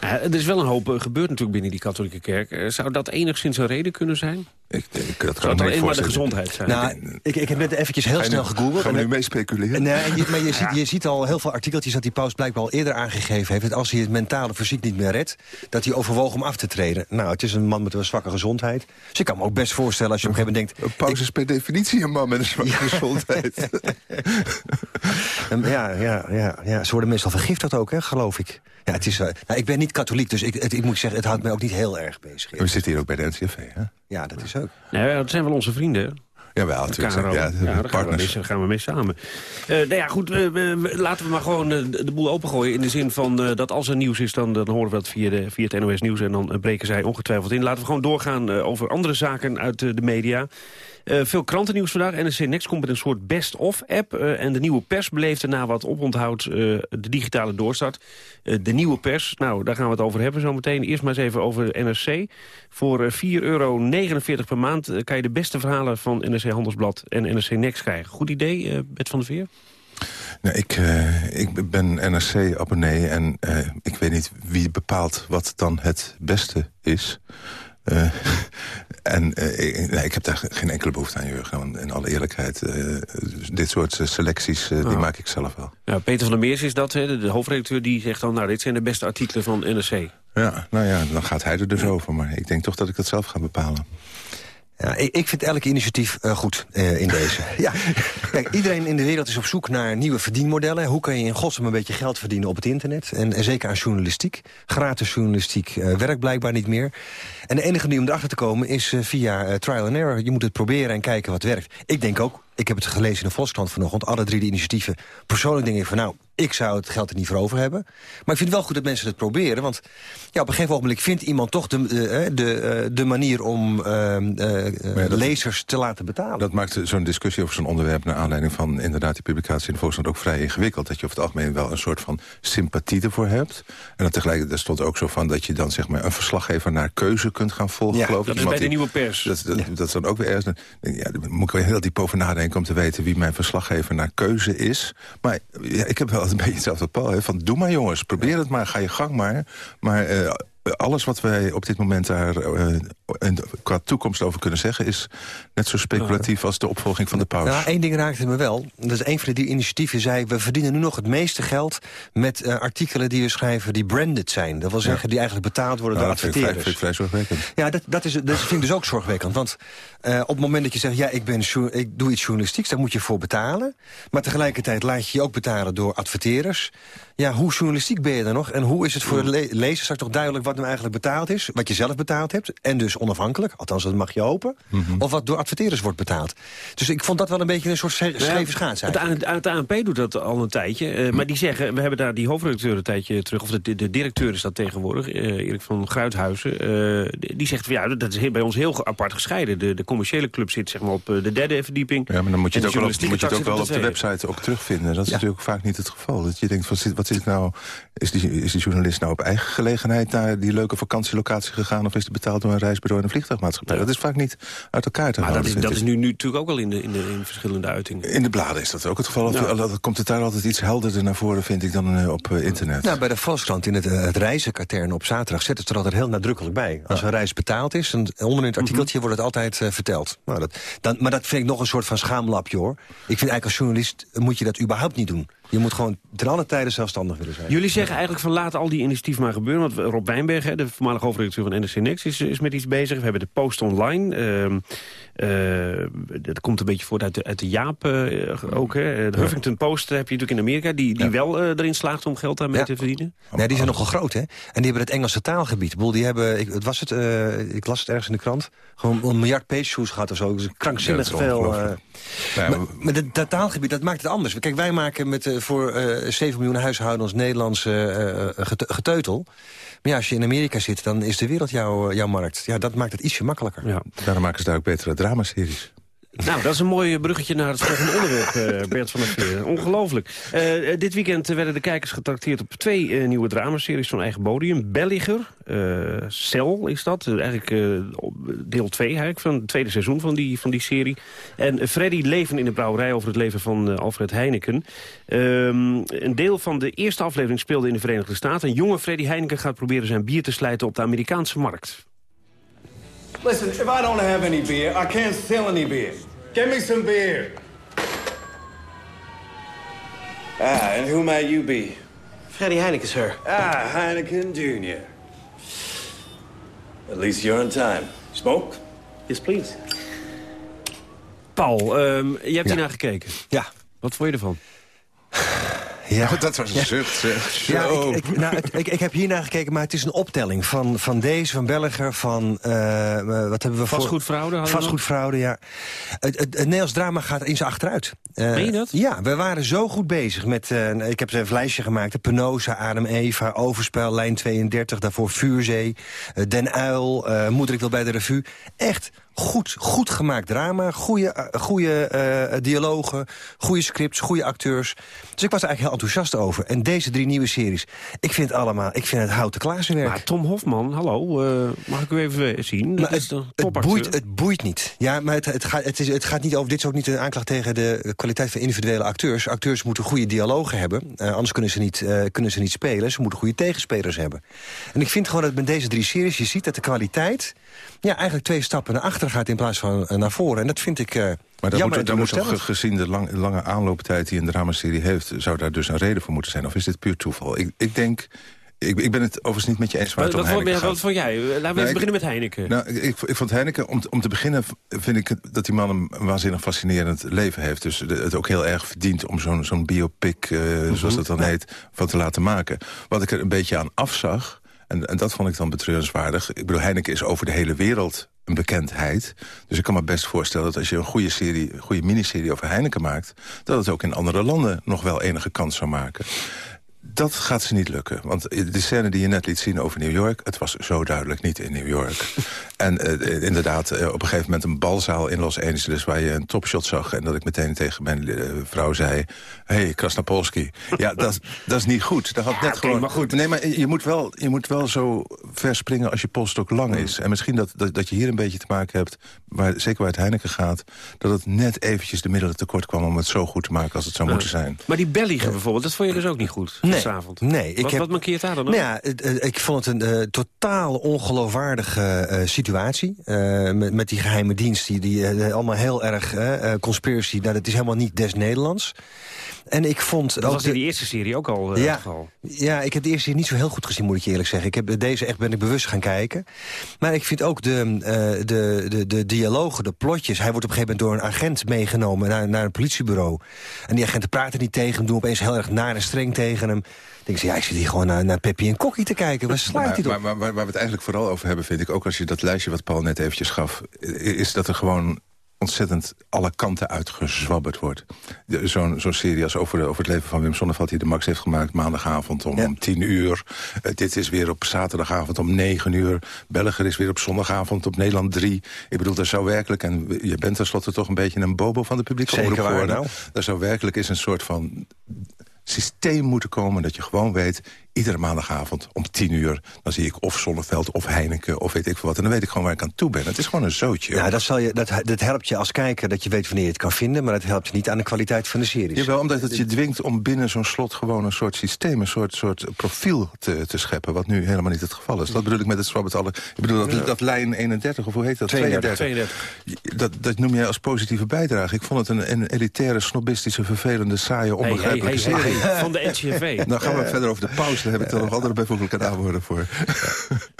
er is wel een hoop gebeurd natuurlijk binnen die katholieke kerk. zou dat enigszins een reden kunnen zijn? Ik, ik, dat Zou het alleen maar de gezondheid zijn? Nou, ik, ik heb net eventjes heel snel gegoogeld. Gaan we nu mee speculeren? Nee, je, maar je, ziet, je ziet al heel veel artikeltjes dat die paus blijkbaar al eerder aangegeven heeft... dat als hij het mentale fysiek niet meer redt, dat hij overwoog om af te treden. Nou, het is een man met een zwakke gezondheid. Dus ik kan me ook best voorstellen als je op een gegeven moment denkt... Een paus is per definitie een man met een zwakke gezondheid. Ehm, Ja, ja, ja, ja, ze worden meestal vergiftigd ook, hè, geloof ik. Ja, het is, eh, nou, ik ben niet katholiek, dus ik, het, ik moet zeggen, het houdt mij ook niet heel erg bezig. We zitten hier ook bij de NCV, hè? Ja, dat is ook. Nee, dat zijn wel onze vrienden. Jawel, natuurlijk. Ja, Ja, daar gaan we, mee, gaan we mee samen. Eh nou ja, goed, laten we maar gewoon eh, de boel opengooien. In de zin van eh, dat als er nieuws is, dan, dan horen we dat via, de, via het NOS Nieuws. En dan breken zij ongetwijfeld in. Laten we gewoon doorgaan over andere zaken uit de media. Eh, veel krantennieuws vandaag. NRC Next komt met een soort best-of-app. eh, en de nieuwe pers beleeft na wat oponthoud eh, de digitale doorstart. De nieuwe pers, nou, daar gaan we het over hebben zometeen. Eerst maar eens even over NRC. Voor eh, 4,49 euro per maand kan je de beste verhalen van NRC Handelsblad en NRC Next krijgen. Goed idee, Bert van der Veer? Nee, ik, ik ben NRC-abonnee en ik weet niet wie bepaalt wat dan het beste is. Eh, en eh, ik, nee, ik heb daar geen enkele behoefte aan, Jurgen. In alle eerlijkheid, eh, dit soort eh, selecties, die maak ik zelf wel. Ja, Peter van der Meers is dat, hè, de, de hoofdredacteur, die zegt dan... nou, dit zijn de beste artikelen van NRC. Ja, nou ja, dan gaat hij er dus over. Maar ik denk toch dat ik dat zelf ga bepalen. Ja, ik, vind elk initiatief eh, goed eh, in deze. ja. Kijk, iedereen in de wereld is op zoek naar nieuwe verdienmodellen. Hoe kan je in godsnaam een beetje geld verdienen op het internet? En, en zeker aan journalistiek. Gratis journalistiek eh, werkt blijkbaar niet meer. En de enige manier om erachter te komen is via trial and error. Je moet het proberen en kijken wat werkt. Ik denk ook, ik heb het gelezen in de Volkskrant vanochtend... alle drie de initiatieven. Persoonlijk denk ik van nou, ik zou het geld er niet voor over hebben. Maar ik vind het wel goed dat mensen het proberen. Want ja, op een gegeven moment vindt iemand toch de, de, de, eh, de manier om eh, eh, dat- lezers te laten betalen. Dat maakt zo'n discussie over zo'n onderwerp... naar aanleiding van inderdaad die publicatie in de Volkskrant ook vrij ingewikkeld. Dat je over het algemeen wel een soort van sympathie ervoor hebt. En dan tegelijkertijd er stond ook zo van dat je dan zeg maar... een verslaggever naar keuze kunt gaan volgen, Ja, geloof ik. dat is bij de die- nieuwe pers. Dat, dat, dat is dan ook weer ergens... Ja, daar moet ik wel heel diep over nadenken om te weten... wie mijn verslaggever naar keuze is. Maar ja, ik heb wel een beetje hetzelfde pal. Hè, van doe maar jongens, probeer het maar, ga je gang maar. Maar eh, alles wat wij op dit moment daar eh, qua toekomst over kunnen zeggen... is net zo speculatief als de opvolging van de paus. Nou, één ding raakte me wel. Dat is een van die initiatieven zei... we verdienen nu nog het meeste geld met eh, artikelen die we schrijven... die branded zijn. Dat wil zeggen, die eigenlijk betaald worden Nou, door dat vind ik vrij, adverteerders. ik vrij zorgwekkend. Ja, dat, dat, is, dat vind ik dus ook zorgwekkend. Want eh, op het moment dat je zegt, ja, ik, ben, ik doe iets journalistieks... daar moet je voor betalen. Maar tegelijkertijd laat je je ook betalen door adverteerders. Ja, hoe journalistiek ben je dan nog? En hoe is het voor de le lezer straks toch duidelijk... wat nou eigenlijk betaald is? Wat je zelf betaald hebt. En dus onafhankelijk, althans dat mag je hopen. Of wat door adverteerders wordt betaald. Dus ik vond dat wel een beetje een soort sche- scheve schaats Het, eigenlijk. Het ANP doet dat al een tijdje. eh, Maar die zeggen, we hebben daar die hoofdredacteur een tijdje terug... of de, de directeur is dat tegenwoordig, eh, Erik van Gruithuizen... eh, die zegt, van, ja, dat is bij ons heel apart gescheiden. De, de commerciële club zit zeg maar, op de derde verdieping. Ja, maar dan moet je het ook wel op, moet je het ook wel op de website ook terugvinden. Dat is natuurlijk vaak niet het geval. Dat je denkt, wat, is het nou... Is die, is die journalist nou op eigen gelegenheid naar die leuke vakantielocatie gegaan... of is die betaald door een reisbureau en een vliegtuigmaatschappij? Dat is vaak niet uit elkaar te Maar houden. dat is, dat nu, nu natuurlijk ook wel in, de, in, de, in verschillende uitingen. In de bladen is dat ook het geval. Ja. al- komt het daar altijd iets helderder naar voren, vind ik, dan eh, op eh, internet. Nou, bij de Volkskrant in het, eh, het reizenkatern op zaterdag... zet het er altijd heel nadrukkelijk bij. Als een reis betaald is, en onder in het artikeltje wordt het altijd verteld. Nou, dat, dan, maar dat vind ik nog een soort van schaamlapje, hoor. Ik vind eigenlijk als journalist moet je dat überhaupt niet doen. Je moet gewoon ten alle tijden zelfstandig willen zijn. Jullie zeggen eigenlijk van laat al die initiatieven maar gebeuren. Want Rob Wijnberg, hè, de voormalige hoofdredacteur van NRC Next, is, is met iets bezig. We hebben de Post Online. ehm, eh, dat komt een beetje voort uit de, uit de Jaap eh, ook. Hè. De Huffington Post heb je natuurlijk in Amerika... die, die wel eh, erin slaagt om geld daarmee Ja. te verdienen. Nee, die zijn nogal groot, hè? En die hebben het Engelse taalgebied. Ik bedoel, die hebben, ik, het was het, eh, ik las het ergens in de krant... gewoon een miljard pageviews gehad of zo. Dus krankzinnig Ja, dat is veel. eh, maar maar dat, dat taalgebied, dat maakt het anders. Kijk, wij maken met, voor eh 7 miljoen huishoudens Nederlands eh, eh, gete- geteutel. Maar ja, als je in Amerika zit, dan is de wereld jouw, eh, jouw markt. Ja, dat maakt het ietsje makkelijker. Ja. Daarom maken ze daar ook betere dramaseries. Nou, dat is een mooi bruggetje naar het volgende onderwerp, eh, Bert van der Veer. Ongelooflijk. Eh, dit weekend werden de kijkers getrakteerd op twee eh, nieuwe dramaseries van eigen podium. Belliger, eh Cel is dat, eigenlijk deel 2 eigenlijk, van het tweede seizoen van die, van die serie. En Freddy Leven in de brouwerij over het leven van Alfred Heineken. Ehm, een deel van de eerste aflevering speelde in de Verenigde Staten. Een jonge Freddy Heineken gaat proberen zijn bier te slijten op de Amerikaanse markt. Listen, if I don't have any beer, I can't sell any beer. Get me some beer. Ah, and who might you be? Freddie Heineken, sir. Ah, Heineken Jr. At least you're on time. Smoke? Yes, please. Paul, ehm, je hebt hiernaar gekeken. Ja. Wat vond je ervan? Ja. dat was een zucht, zeg. Ja, ik, ik, nou, het- ik, ik heb hiernaar gekeken, maar het is een optelling van, van deze, van Belger, van... eh, eh, wat hebben we voor... Vastgoedfraude? Vastgoedfraude, ja. Het, het, het Nederlands drama gaat in zijn achteruit. Eh, Meen je dat? Ja, we waren zo goed bezig met... eh, ik heb even een lijstje gemaakt. de Penosa, Adem Eva, Overspel, Lijn 32, daarvoor Vuurzee, Den Uil, eh, Moeder ik wil bij de revue. Echt goed, goed gemaakt drama, goede, eh, goede eh, dialogen, goede scripts, goede acteurs. Dus ik was er eigenlijk heel enthousiast over. En deze drie nieuwe series, ik vind het allemaal, ik vind het houten klaarsenwerk. Maar Tom Hofman, hallo, eh, mag ik u even zien? Dat Maar is de het, boeit, het boeit niet. Ja, maar het, het, gaat, het, is, het gaat niet over... Dit is ook niet een aanklacht tegen de kwaliteit van individuele acteurs. Acteurs moeten goede dialogen hebben. anders kunnen ze, niet, kunnen ze niet spelen. Ze moeten goede tegenspelers hebben. En ik vind gewoon dat met deze drie series... je ziet dat de kwaliteit ja, eigenlijk twee stappen naar achter gaat... in plaats van eh, naar voren. En dat vind ik... eh Maar jammer moet, daar moet toch, gezien de lang- lange aanlooptijd die een dramaserie heeft... zou daar dus een reden voor moeten zijn? Of is dit puur toeval? Ik, ik denk... Ik, ik ben het overigens niet met je eens waar Wat, het om wat, vond, Heineken wat vond jij? Laten we Nou, even ik- beginnen met Heineken. Nou, ik, ik, ik vond Heineken, om, te- om te beginnen vind ik dat die man een waanzinnig fascinerend leven heeft. Dus de- het ook heel erg verdient om zo'n zo'n biopic, eh, zoals dat dan heet, van te laten maken. Wat ik er een beetje aan afzag, en, en dat vond ik dan betreurenswaardig. Ik bedoel, Heineken is over de hele wereld een bekendheid. Dus ik kan me best voorstellen dat als je een goede serie, goede miniserie over Heineken maakt... dat het ook in andere landen nog wel enige kans zou maken. Dat gaat ze niet lukken. Want de scène die je net liet zien over New York... het was zo duidelijk niet in New York. en eh, inderdaad, eh, op een gegeven moment een balzaal in Los Angeles... waar je een topshot zag en dat ik meteen tegen mijn eh, vrouw zei... hé, hey, Krasnapolski. ja, dat, dat is niet goed. Dat had net gewoon... maar goed. Nee, maar je moet, wel, je moet wel zo ver springen als je polstok lang is. En misschien dat, dat, dat je hier een beetje te maken hebt... Waar, zeker waar het Heineken gaat... dat het net eventjes de middelen tekort kwam... om het zo goed te maken als het zou moeten zijn. Maar die Belligen bijvoorbeeld, dat vond je dus ook niet goed Nee, nee, ik wat, heb- wat mankeert daar dan? Nou ja, ik vond het een eh, totaal ongeloofwaardige eh, situatie. eh, met, met die geheime dienst, die, die allemaal heel erg conspiracy. Nou, dat is helemaal niet des Nederlands. En ik vond... dat was in de- die eerste serie ook al ja, het geval. ja, ik heb de eerste serie niet zo heel goed gezien, moet ik je eerlijk zeggen. Ik heb deze echt ben ik bewust gaan kijken. Maar ik vind ook de, de, de, de dialogen, de plotjes. Hij wordt op een gegeven moment door een agent meegenomen naar, naar een politiebureau. En die agenten praten niet tegen hem, doen opeens heel erg naar en streng tegen hem. Denk ik, ja, ik zit hier gewoon naar, naar Peppy en Kokkie te kijken. Waar slaat hij Maar, toch? maar, maar waar, waar we het eigenlijk vooral over hebben, vind ik... ook als je dat lijstje wat Paul net eventjes gaf... is dat er gewoon ontzettend alle kanten uitgezwabberd wordt. Zo'n zo'n serie als over, de, over het leven van Wim Sonneveld... die de Max heeft gemaakt maandagavond om, om 10 uur. Eh, dit is weer op zaterdagavond om 9 uur. Belger is weer op zondagavond op Nederland 3. Ik bedoel, dat zou werkelijk... en je bent tenslotte toch een beetje een bobo van de publieke Zeker omroep waar, geworden. nou. Er zou werkelijk eens een soort van systeem moeten komen... dat je gewoon weet, iedere maandagavond om tien uur... dan zie ik of Zonneveld of Heineken of weet ik veel wat. En dan weet ik gewoon waar ik aan toe ben. Het is gewoon een zootje. Nou, dat, zal je, dat, dat helpt je als kijker dat je weet wanneer je het kan vinden... maar dat helpt je niet aan de kwaliteit van de series. Jawel, omdat het je dwingt om binnen zo'n slot gewoon een soort systeem... een soort, soort profiel te, te scheppen, wat nu helemaal niet het geval is. Dat bedoel ik met het zwabbert alle... Ik bedoel, dat, dat lijn 31, of hoe heet dat? 32. 32. Dat, dat noem jij als positieve bijdrage. Ik vond het een, een elitaire, snobistische, vervelende, saaie, Hey, hey, onbegrijpelijke hey, serie. hey, van de NCRV. Nou gaan we verder over de pauze. Daar heb ik dan nog andere bijvoeglijke naamwoorden voor.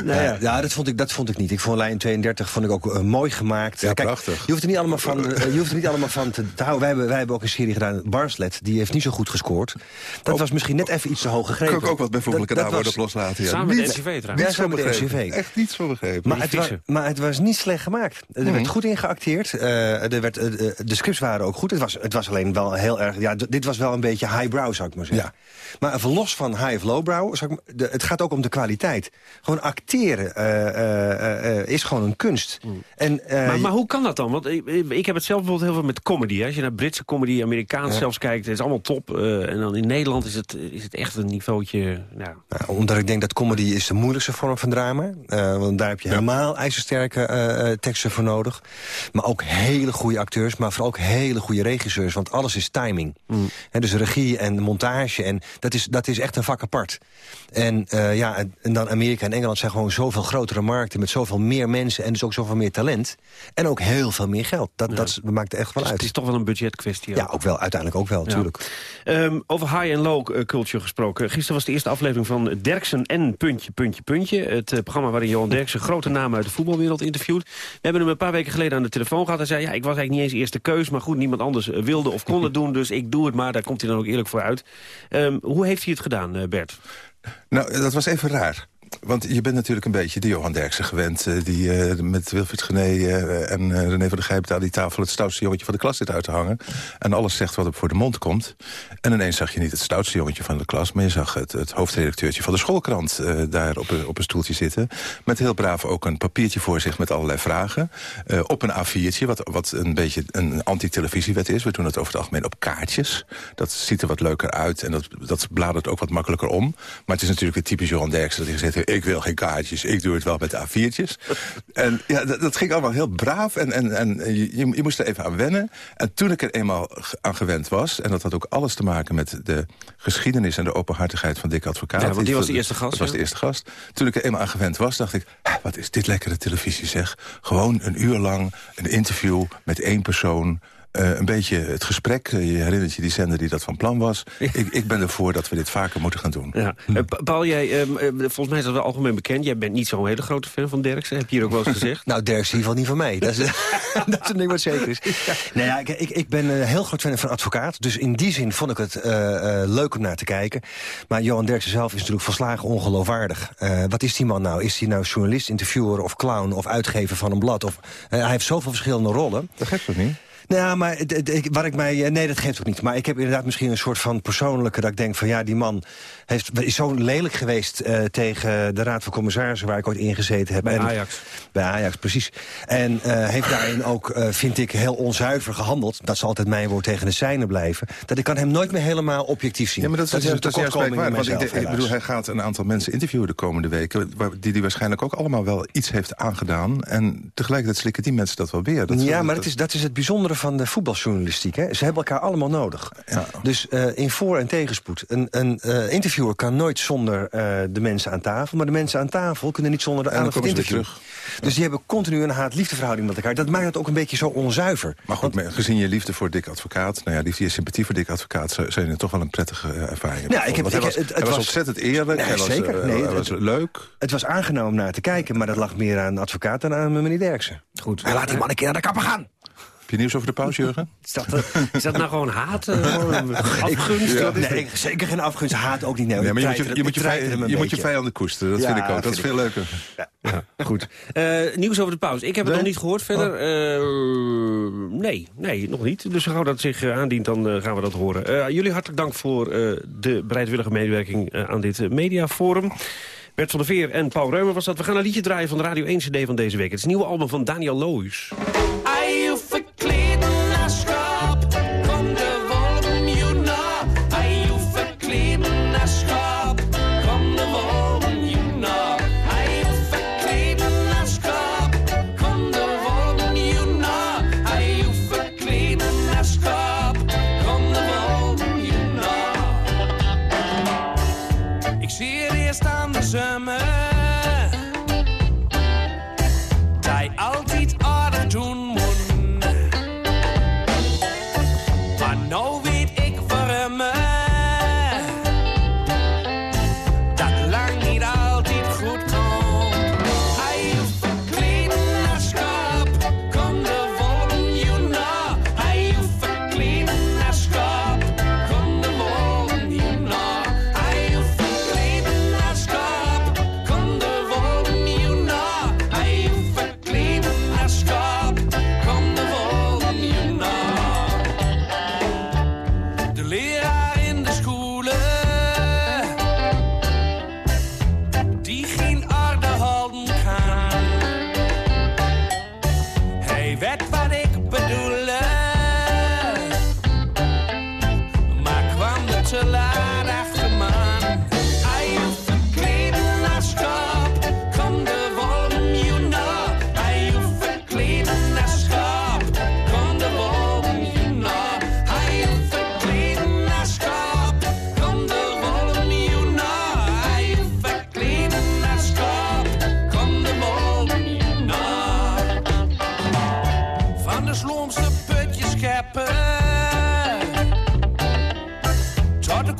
Nou ja, ja, dat, vond ik, dat vond ik niet. Ik vond lijn 32 vond ik ook eh, mooi gemaakt. Ja, Kijk, prachtig. Je hoeft er niet allemaal van, eh, je hoeft er niet allemaal van te, te houden. Wij hebben, wij hebben ook een serie gedaan, Barslet. Die heeft niet zo goed gescoord. Dat was misschien net even iets te hoog gegrepen. Kan ik ook wat bijvoeglijke was- op loslaten. Ja. Samen met Niet- NCV trouwens. Ja, met. NCV. Echt niet zo begrepen. Maar het, wa- Friese. maar het was niet slecht gemaakt. Er werd goed in geacteerd. Eh, er werd, de scripts waren ook goed. Het was, het was alleen wel heel erg... Ja, dit was wel een beetje highbrow, zou ik maar zeggen. Maar even los van high of lowbrow... de- het gaat ook om de kwaliteit. Gewoon acteren eh, eh, eh, is gewoon een kunst. En, eh, Maar, maar hoe kan dat dan? Want ik, ik heb het zelf bijvoorbeeld heel veel met comedy. Hè. Als je naar Britse comedy, Amerikaans Ja. zelfs kijkt... het is allemaal top. en dan in Nederland is het, is het echt een niveautje... Nou, Nou, omdat ik denk dat comedy is de moeilijkste vorm van drama. Want daar heb je helemaal ijzersterke teksten voor nodig. Maar ook hele goede acteurs, maar vooral ook hele goede regisseurs. Want alles is timing. Hè, dus regie en montage, en dat is, dat is echt een vak apart. En, uh, ja, en, dan Amerika en Engeland zijn gewoon zoveel grotere markten... met zoveel meer mensen en dus ook zoveel meer talent. En ook heel veel meer geld. Dat, ja. dat maakt echt wel dus uit. Het is toch wel een budgetkwestie. Ja, ook wel, uiteindelijk ook wel, natuurlijk. Ja. Um, over high en low uh, culture gesproken. Gisteren was de eerste aflevering van Derksen en Puntje, Puntje, Puntje. Het uh, programma waarin Johan Derksen grote namen uit de voetbalwereld interviewt. We hebben hem een paar weken geleden aan de telefoon gehad. Hij zei, ja, ik was eigenlijk niet eens eerste keus... maar goed, niemand anders wilde of kon het doen, dus ik doe het maar. Daar komt hij dan ook eerlijk voor uit. Um, hoe heeft hij het gedaan, Bert? Nou, dat was even raar. Want je bent natuurlijk een beetje de Johan Derksen gewend... Uh, die uh, met Wilfried Gené uh, en René van der Gijp... aan die tafel het stoutste jongetje van de klas zit uit te hangen... en alles zegt wat er voor de mond komt. En ineens zag je niet het stoutste jongetje van de klas... maar je zag het, het hoofdredacteurtje van de schoolkrant... daar op op een stoeltje zitten. Met heel braaf ook een papiertje voor zich met allerlei vragen. op een A4'tje, wat, wat een beetje een anti-televisiewet is. We doen het over het algemeen op kaartjes. Dat ziet er wat leuker uit en dat, dat bladert ook wat makkelijker om. Maar het is natuurlijk weer typisch Johan Derksen... dat hij gezegd ik wil geen kaartjes, ik doe het wel met A4'tjes. en ja, dat, dat, ging allemaal heel braaf en, en, en je, je moest er even aan wennen. En toen ik er eenmaal aan gewend was... en dat had ook alles te maken met de geschiedenis en de openhartigheid van Dick Advocaat. Ja, want die was de eerste gast. Dat was de eerste gast. Toen ik er eenmaal aan gewend was, dacht ik... wat is dit lekkere televisie zeg. Gewoon een uur lang een interview met één persoon... Uh, een beetje het gesprek. Uh, je herinnert je die zender die dat van plan was. ik, ik ben ervoor dat we dit vaker moeten gaan doen. Ja. Uh, Paul, jij, volgens mij is dat wel algemeen bekend. Jij bent niet zo'n hele grote fan van Derksen. Heb je hier ook wel eens gezegd? nou, Derksen in ieder geval niet van mij. Dat is, dat is een ding wat zeker is. Ja. Nou ja, ik, ik, ik ben een heel groot fan van advocaat. Dus in die zin vond ik het leuk om naar te kijken. Maar Johan Derksen zelf is natuurlijk volslagen ongeloofwaardig. wat is die man nou? Is hij nou journalist, interviewer of clown of uitgever van een blad? Of, hij heeft zoveel verschillende rollen. Dat geeft toch niet? Nou, maar waar ik mij... Nee, dat geeft ook niet. Maar ik heb inderdaad misschien een soort van persoonlijke... dat ik denk van ja, die man heeft, is zo lelijk geweest... Uh, tegen de Raad van Commissarissen waar ik ooit ingezeten heb. Bij en, Ajax. Bij Ajax, precies. En uh, heeft daarin ook, uh, vind ik, heel onzuiver gehandeld. Dat zal altijd mijn woord tegen de zijne blijven. Dat ik kan hem nooit meer helemaal objectief zien. Ja, maar dat, dat is, dat is juist waar. Want ik, ik bedoel, hij gaat een aantal mensen interviewen de komende weken... die die waarschijnlijk ook allemaal wel iets heeft aangedaan. En tegelijkertijd slikken die mensen dat wel weer. Dat ja, maar dat, is, dat is het bijzondere van de voetbaljournalistiek. Hè? Ze hebben elkaar allemaal nodig. Ja. Dus uh, in voor- en tegenspoed. Een, een uh, interviewer kan nooit zonder uh, de mensen aan tafel... maar de mensen aan tafel kunnen niet zonder de aandacht van het interview. Dus die hebben continu een haat-liefdeverhouding met elkaar. Dat maakt het ook een beetje zo onzuiver. Maar goed, Want, gezien je liefde voor Dick Advocaat... nou ja, liefde je sympathie voor Dick Advocaat... zijn er toch wel een prettige ervaring. Ja, ik heb, hij, was, het, het hij was, was ontzettend eerlijk. Nee, hij was, zeker. Nee, hij was het, leuk. Het was aangenaam om naar te kijken... maar dat lag meer aan de advocaat dan aan meneer Derksen. Goed. Hij laat die man een keer naar de kapper gaan. Heb je nieuws over de pauze, Jurgen? Is dat, is dat nou gewoon haat? Uh, afgunst? Ja. Nee, zeker geen afgunst. Haat ook niet. Nee, ja, maar je moet je, je, moet je, vij, je, moet je vijanden koesteren. Dat ja, vind ik ook. Dat is veel leuker. Ja. Goed. Uh, nieuws over de pauze. Ik heb het nog niet gehoord verder. Uh, nee, nee, nog niet. Dus gauw dat zich aandient, dan gaan we dat horen. jullie hartelijk dank voor de bereidwillige medewerking aan dit mediaforum. Bert van der Veer en Paul Reumer was dat. We gaan een liedje draaien van de Radio 1 CD van deze week. Het is een nieuwe album van Daniel Loos.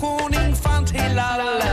Koning van het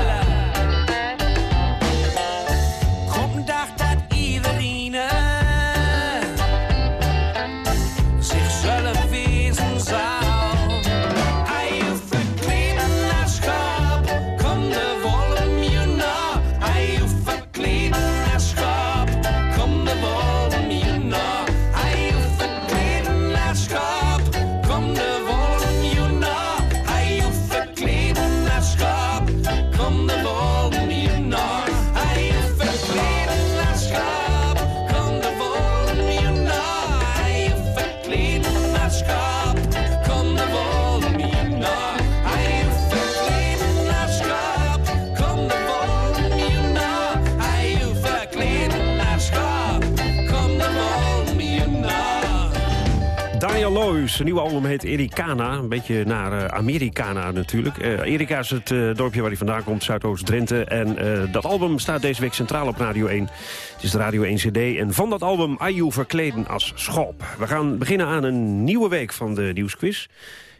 zijn nieuwe album heet Ericana. Een beetje naar eh, Americana natuurlijk. Eh Erika is het eh, dorpje waar hij vandaan komt, Zuidoost-Drenthe. En dat album staat deze week centraal op Radio 1. Het is de Radio 1 CD. En van dat album Ayu verkleden als schop. We gaan beginnen aan een nieuwe week van de Nieuwsquiz.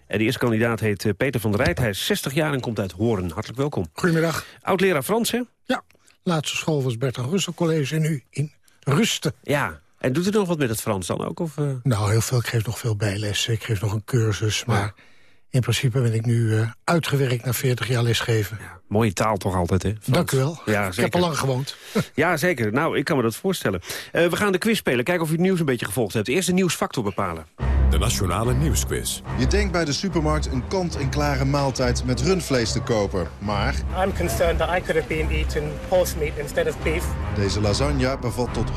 En de eerste kandidaat heet Peter van der Rijt. Hij is 60 jaar en komt uit Hoorn. Hartelijk welkom. Goedemiddag. Oud-leraar Frans, hè? Ja, laatste school was Bertha Russell College en nu in Rusten. Ja, en doet u nog wat met het Frans dan ook? Of, eh? Nou, heel veel. Ik geef nog veel bijlessen. Ik geef nog een cursus. Maar in principe ben ik nu eh, uitgewerkt na 40 jaar lesgeven. Mooie taal toch altijd, hè? Frans? Dank u wel. Ja, ik heb al lang gewoond. Ja, zeker. Nou, ik kan me dat voorstellen. Eh, we gaan de quiz spelen. Kijken of u het nieuws een beetje gevolgd hebt. Eerst de nieuwsfactor bepalen. De Nationale Nieuwsquiz. Je denkt bij de supermarkt een kant-en-klare maaltijd met rundvlees te kopen. Maar I'm concerned that I could have been eating horse meat instead of beef. deze lasagne bevat tot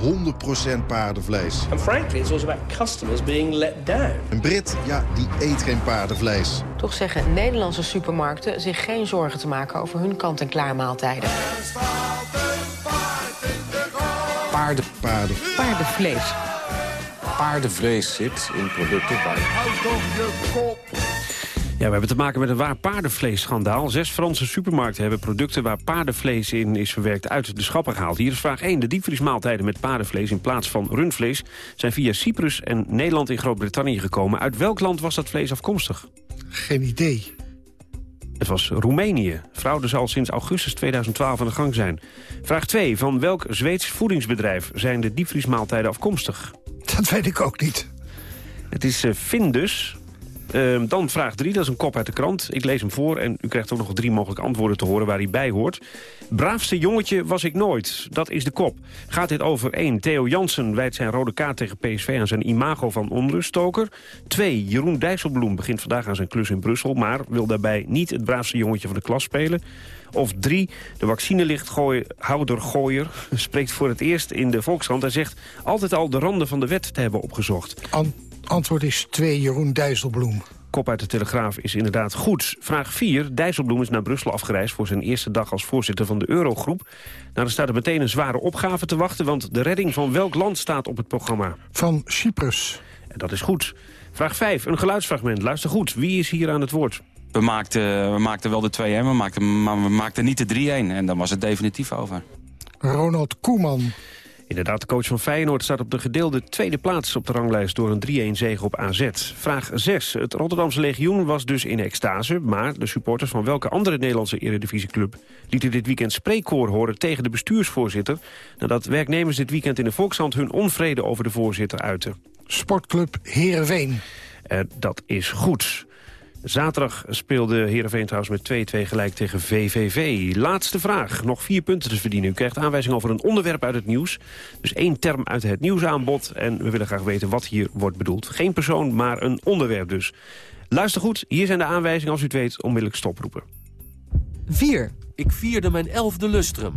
100% paardenvlees. And frankly, it's also about customers being let down. Een Brit, ja, die eet geen paardenvlees. Toch zeggen Nederlandse supermarkten zich geen zorgen te maken over hun kant-en-klaar maaltijden. Paarden. Paarden. Paardenvlees. Paardenvlees zit in producten bij... Ja, we hebben te maken met een waar paardenvleesschandaal. Zes Franse supermarkten hebben producten waar paardenvlees in is verwerkt uit de schappen gehaald. Hier is vraag 1. De diepvriesmaaltijden met paardenvlees in plaats van rundvlees zijn via Cyprus en Nederland in Groot-Brittannië gekomen. Uit welk land was dat vlees afkomstig? Geen idee. Het was Roemenië. Fraude zal sinds augustus 2012 aan de gang zijn. Vraag 2. Van welk Zweeds voedingsbedrijf zijn de diepvriesmaaltijden afkomstig? Dat weet ik ook niet. Het is eh, Findus. Ehm, dan vraag 3, dat is een kop uit de krant. Ik lees hem voor en u krijgt ook nog drie mogelijke antwoorden te horen waar hij bij hoort. Braafste jongetje was ik nooit. Dat is de kop. Gaat dit over 1. Theo Jansen wijt zijn rode kaart tegen PSV aan zijn imago van onruststoker. 2. Jeroen Dijsselbloem begint vandaag aan zijn klus in Brussel... maar wil daarbij niet het braafste jongetje van de klas spelen. Of 3. De vaccinelichthouder Gooier spreekt voor het eerst in de Volkskrant. Hij zegt altijd al de randen van de wet te hebben opgezocht. Antwoord is 2, Jeroen Dijsselbloem. Kop uit de Telegraaf is inderdaad goed. Vraag 4. Dijsselbloem is naar Brussel afgereisd voor zijn eerste dag als voorzitter van de Eurogroep. Nou, er staat er meteen een zware opgave te wachten, want de redding van welk land staat op het programma? Van Cyprus. En dat is goed. Vraag 5. Een geluidsfragment. Luister goed. Wie is hier aan het woord? We maakten, we maakten wel de 2-1, we maakten, maar we maakten niet de 3-1. En dan was het definitief over. Ronald Koeman. Inderdaad, de coach van Feyenoord staat op de gedeelde tweede plaats op de ranglijst door een 3-1 zege op AZ. Vraag 6. Het Rotterdamse legioen was dus in extase, maar de supporters van welke andere Nederlandse eredivisieclub lieten dit weekend spreekkoor horen tegen de bestuursvoorzitter, nadat werknemers dit weekend in de Volkshand hun onvrede over de voorzitter uiten. Sportclub Heerenveen. Uh, dat is goed. Zaterdag speelde Heerenveen trouwens met 2-2 gelijk tegen VVV. Laatste vraag. Nog vier punten te verdienen. U krijgt aanwijzing over een onderwerp uit het nieuws. Dus één term uit het nieuwsaanbod. En we willen graag weten wat hier wordt bedoeld. Geen persoon, maar een onderwerp dus. Luister goed. Hier zijn de aanwijzingen. Als u het weet, onmiddellijk stoproepen. 4. Ik vierde mijn elfde lustrum.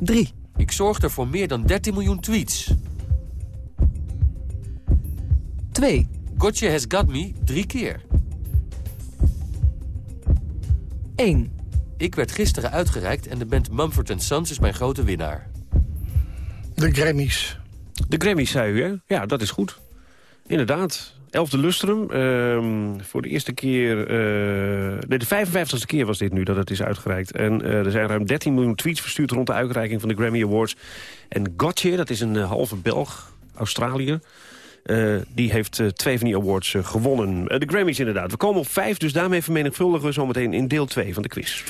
3. Ik zorgde voor meer dan 13 miljoen tweets. 2. Gotcha has got me drie keer. 1. Ik werd gisteren uitgereikt en de band Mumford Sons is mijn grote winnaar. De Grammys. De Grammys, zei u, hè? Ja, dat is goed. Inderdaad. Elfde lustrum. Uh, voor de eerste keer... Uh, nee, de 55ste keer was dit nu dat het is uitgereikt. En uh, er zijn ruim 13 miljoen tweets verstuurd rond de uitreiking van de Grammy Awards. En Gotye, dat is een halve Belg, Australiër... Eh, die heeft eh, twee van die awards eh, gewonnen. De Grammys inderdaad. We komen op vijf, dus daarmee vermenigvuldigen we zometeen in deel 2 van de quiz.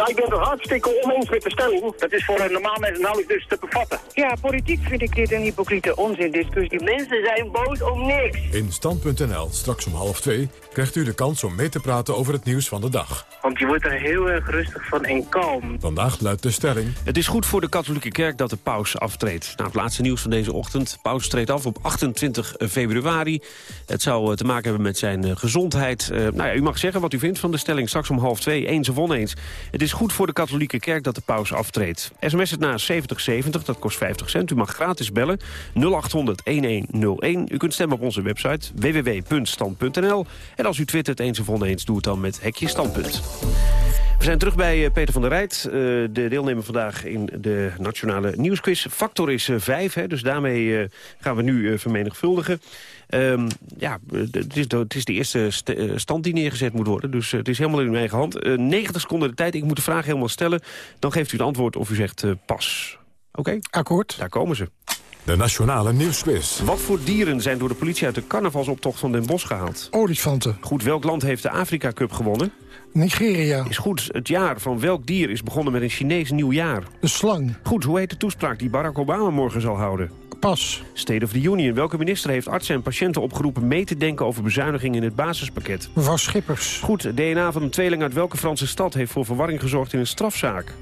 Nou, ik ben het hartstikke oneens met de stelling. Dat is voor een normaal mens nauwelijks dus te bevatten. Ja, politiek vind ik dit een hypocriete onzindiscussie. Mensen zijn boos om niks. In Stand.nl, straks om half twee, krijgt u de kans om mee te praten over het nieuws van de dag. Want je wordt er heel erg rustig van en kalm. Vandaag luidt de stelling... Het is goed voor de katholieke kerk dat de paus aftreedt. Nou, het laatste nieuws van deze ochtend. Paus treedt af op 28 februari. Het zou eh, te maken hebben met zijn eh, gezondheid. Eh, nou ja, u mag zeggen wat u vindt van de stelling. Straks om half twee, eens of oneens. Het is goed voor de katholieke kerk dat de paus aftreedt. SMS het na 7070, dat kost 50 cent. U mag gratis bellen. 0800-1101. U kunt stemmen op onze website www.stand.nl. En als u twittert eens of oneens, doe het dan met hekje standpunt. We zijn terug bij eh, Peter van der Rijt, eh, de deelnemer vandaag in de Nationale Nieuwsquiz. Factor is 5, dus daarmee eh, gaan we nu eh, vermenigvuldigen. Ehm, ja, het is, de, het is de eerste st- eh, stand die neergezet moet worden, dus eh, het is helemaal in uw eigen hand. Eh, 90 seconden de tijd, ik moet de vraag helemaal stellen. Dan geeft u het antwoord of u zegt eh, pas. Oké? Akkoord. Daar komen ze. De Nationale Nieuwsquiz. Wat voor dieren zijn door de politie uit de carnavalsoptocht van Den Bosch gehaald? Olifanten. Goed, welk land heeft de Afrika Cup gewonnen? Nigeria. Is goed, het jaar van welk dier is begonnen met een Chinees nieuwjaar? De slang. Goed, hoe heet de toespraak die Barack Obama morgen zal houden? Pas. State of the Union. Welke minister heeft artsen en patiënten opgeroepen mee te denken over bezuinigingen in het basispakket? Mevrouw Schippers. Goed, het DNA van een tweeling uit welke Franse stad heeft voor verwarring gezorgd in een strafzaak?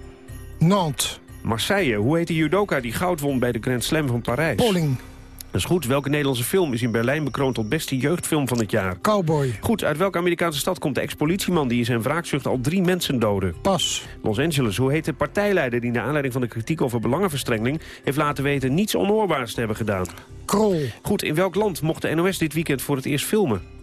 Nantes. Marseille. Hoe heet de judoka die goud won bij de Grand Slam van Parijs? Polling. Dat is goed. Welke Nederlandse film is in Berlijn bekroond tot beste jeugdfilm van het jaar? Cowboy. Goed, uit welke Amerikaanse stad komt de ex-politieman... die in zijn wraakzucht al drie mensen doodde? Pas. Los Angeles. Hoe heet de partijleider die naar aanleiding van de kritiek over belangenverstrengeling... heeft laten weten niets onhoorbaars te hebben gedaan? Krol. Goed, in welk land mocht de NOS dit weekend voor het eerst filmen?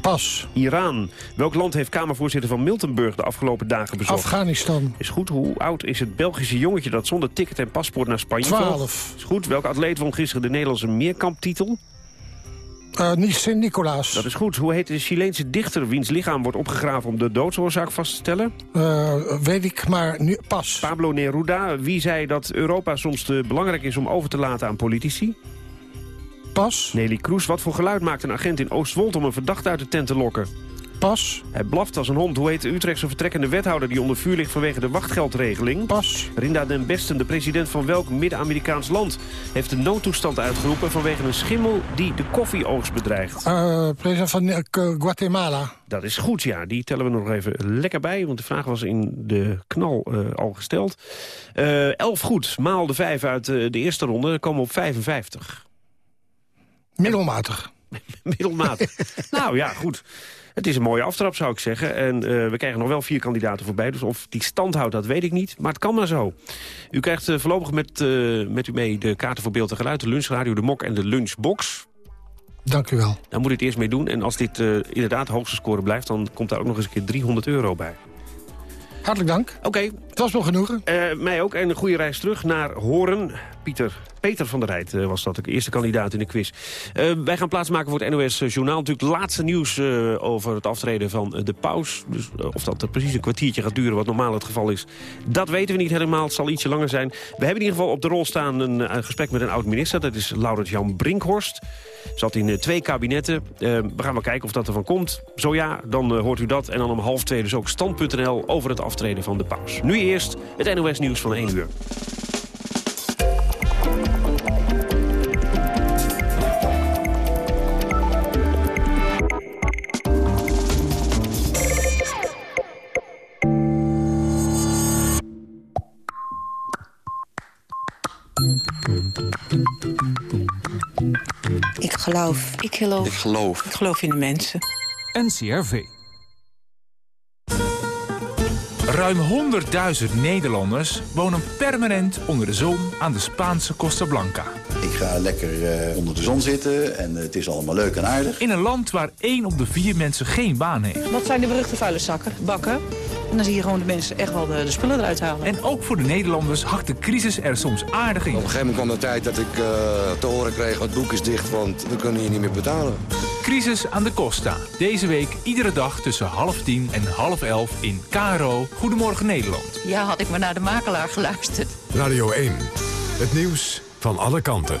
Pas. Iran. Welk land heeft Kamervoorzitter van Miltenburg de afgelopen dagen bezocht? Afghanistan. Is goed. Hoe oud is het Belgische jongetje dat zonder ticket en paspoort naar Spanje vloog? Twaalf. Is goed. Welke atleet won gisteren de Nederlandse meerkamptitel? Uh, Sint-Nicolaas. Dat is goed. Hoe heet de Chileense dichter wiens lichaam wordt opgegraven om de doodsoorzaak vast te stellen? Uh, weet ik, maar nu pas. Pablo Neruda. Wie zei dat Europa soms te belangrijk is om over te laten aan politici? Pas. Nelly Kroes. Wat voor geluid maakt een agent in Oostwold om een verdachte uit de tent te lokken? Pas. Hij blaft als een hond. Hoe heet de Utrechtse vertrekkende wethouder die onder vuur ligt vanwege de wachtgeldregeling? Pas. Rinda den Besten, de president van welk Midden-Amerikaans land, heeft de noodtoestand uitgeroepen vanwege een schimmel die de koffieoogst bedreigt? Uh, president van uh, Guatemala. Dat is goed, ja. Die tellen we nog even lekker bij, want de vraag was in de knal uh, al gesteld. elf goed, maal de vijf uit de eerste ronde, komen op 55. Middelmatig. Middelmatig. nou ja, goed. Het is een mooie aftrap, zou ik zeggen. En uh, we krijgen nog wel vier kandidaten voorbij. Dus of die stand houdt, dat weet ik niet. Maar het kan maar zo. U krijgt uh, voorlopig met, uh, met u mee de kaarten voor beeld en geluid... de lunchradio, de mok en de lunchbox. Dank u wel. Daar moet u het eerst mee doen. En als dit inderdaad de hoogste score blijft... dan komt daar ook nog eens een keer 300 euro bij. Hartelijk dank. Oké. Okay. Het was wel genoegen. mij ook. En een goede reis terug naar Horen. Pieter Peter van der Rijt uh, was dat, de eerste kandidaat in de quiz. Uh, wij gaan plaatsmaken voor het NOS-journaal. Natuurlijk het laatste nieuws over het aftreden van de paus. Dus of dat precies een kwartiertje gaat duren, wat normaal het geval is... dat weten we niet helemaal. Het zal ietsje langer zijn. We hebben in ieder geval op de rol staan een, gesprek met een oud-minister. Dat is Laurent-Jan Brinkhorst. Zat in twee kabinetten. we gaan wel kijken of dat ervan komt. Zo ja, dan hoort u dat. En dan om half twee dus ook stand.nl over het aftreden van de paus. Nu eerst het NOS-nieuws van 1 uur. Ik geloof. Ik geloof. Ik geloof. Ik geloof in de mensen. NCRV. Ruim 100.000 Nederlanders wonen permanent onder de zon aan de Spaanse Costa Blanca. Ik ga lekker uh, onder de zon zitten en uh, het is allemaal leuk en aardig. In een land waar één op de vier mensen geen baan heeft. Wat zijn de beruchte vuile zakken? Bakken. En dan zie je gewoon de mensen echt wel de, de, spullen eruit halen. En ook voor de Nederlanders hakt de crisis er soms aardig in. Op een gegeven moment kwam de tijd dat ik uh, te horen kreeg... het boek is dicht, want we kunnen je niet meer betalen. Crisis aan de Costa. Deze week iedere dag tussen half tien en half elf in KRO. Goedemorgen Nederland. Ja, had ik maar naar de makelaar geluisterd. Radio 1. Het nieuws van alle kanten.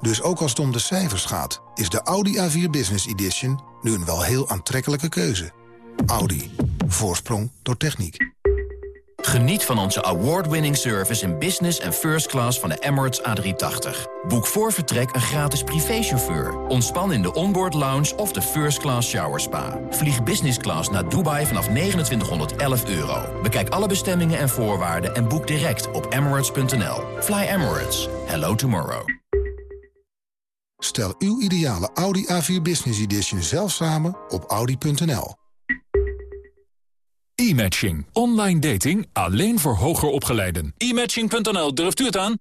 Dus ook als het om de cijfers gaat, is de Audi A4 Business Edition nu een wel heel aantrekkelijke keuze. Audi. Voorsprong door techniek. Geniet van onze award-winning service in business en first class van de Emirates A380. Boek voor vertrek een gratis privéchauffeur. Ontspan in de onboard lounge of de first class shower spa. Vlieg business class naar Dubai vanaf 2911 euro. Bekijk alle bestemmingen en voorwaarden en boek direct op emirates.nl. Fly Emirates. Hello tomorrow. Stel uw ideale Audi A4 Business Edition zelf samen op audi.nl. E-matching. Online dating alleen voor hoger opgeleiden. E-matching.nl, durft u het aan?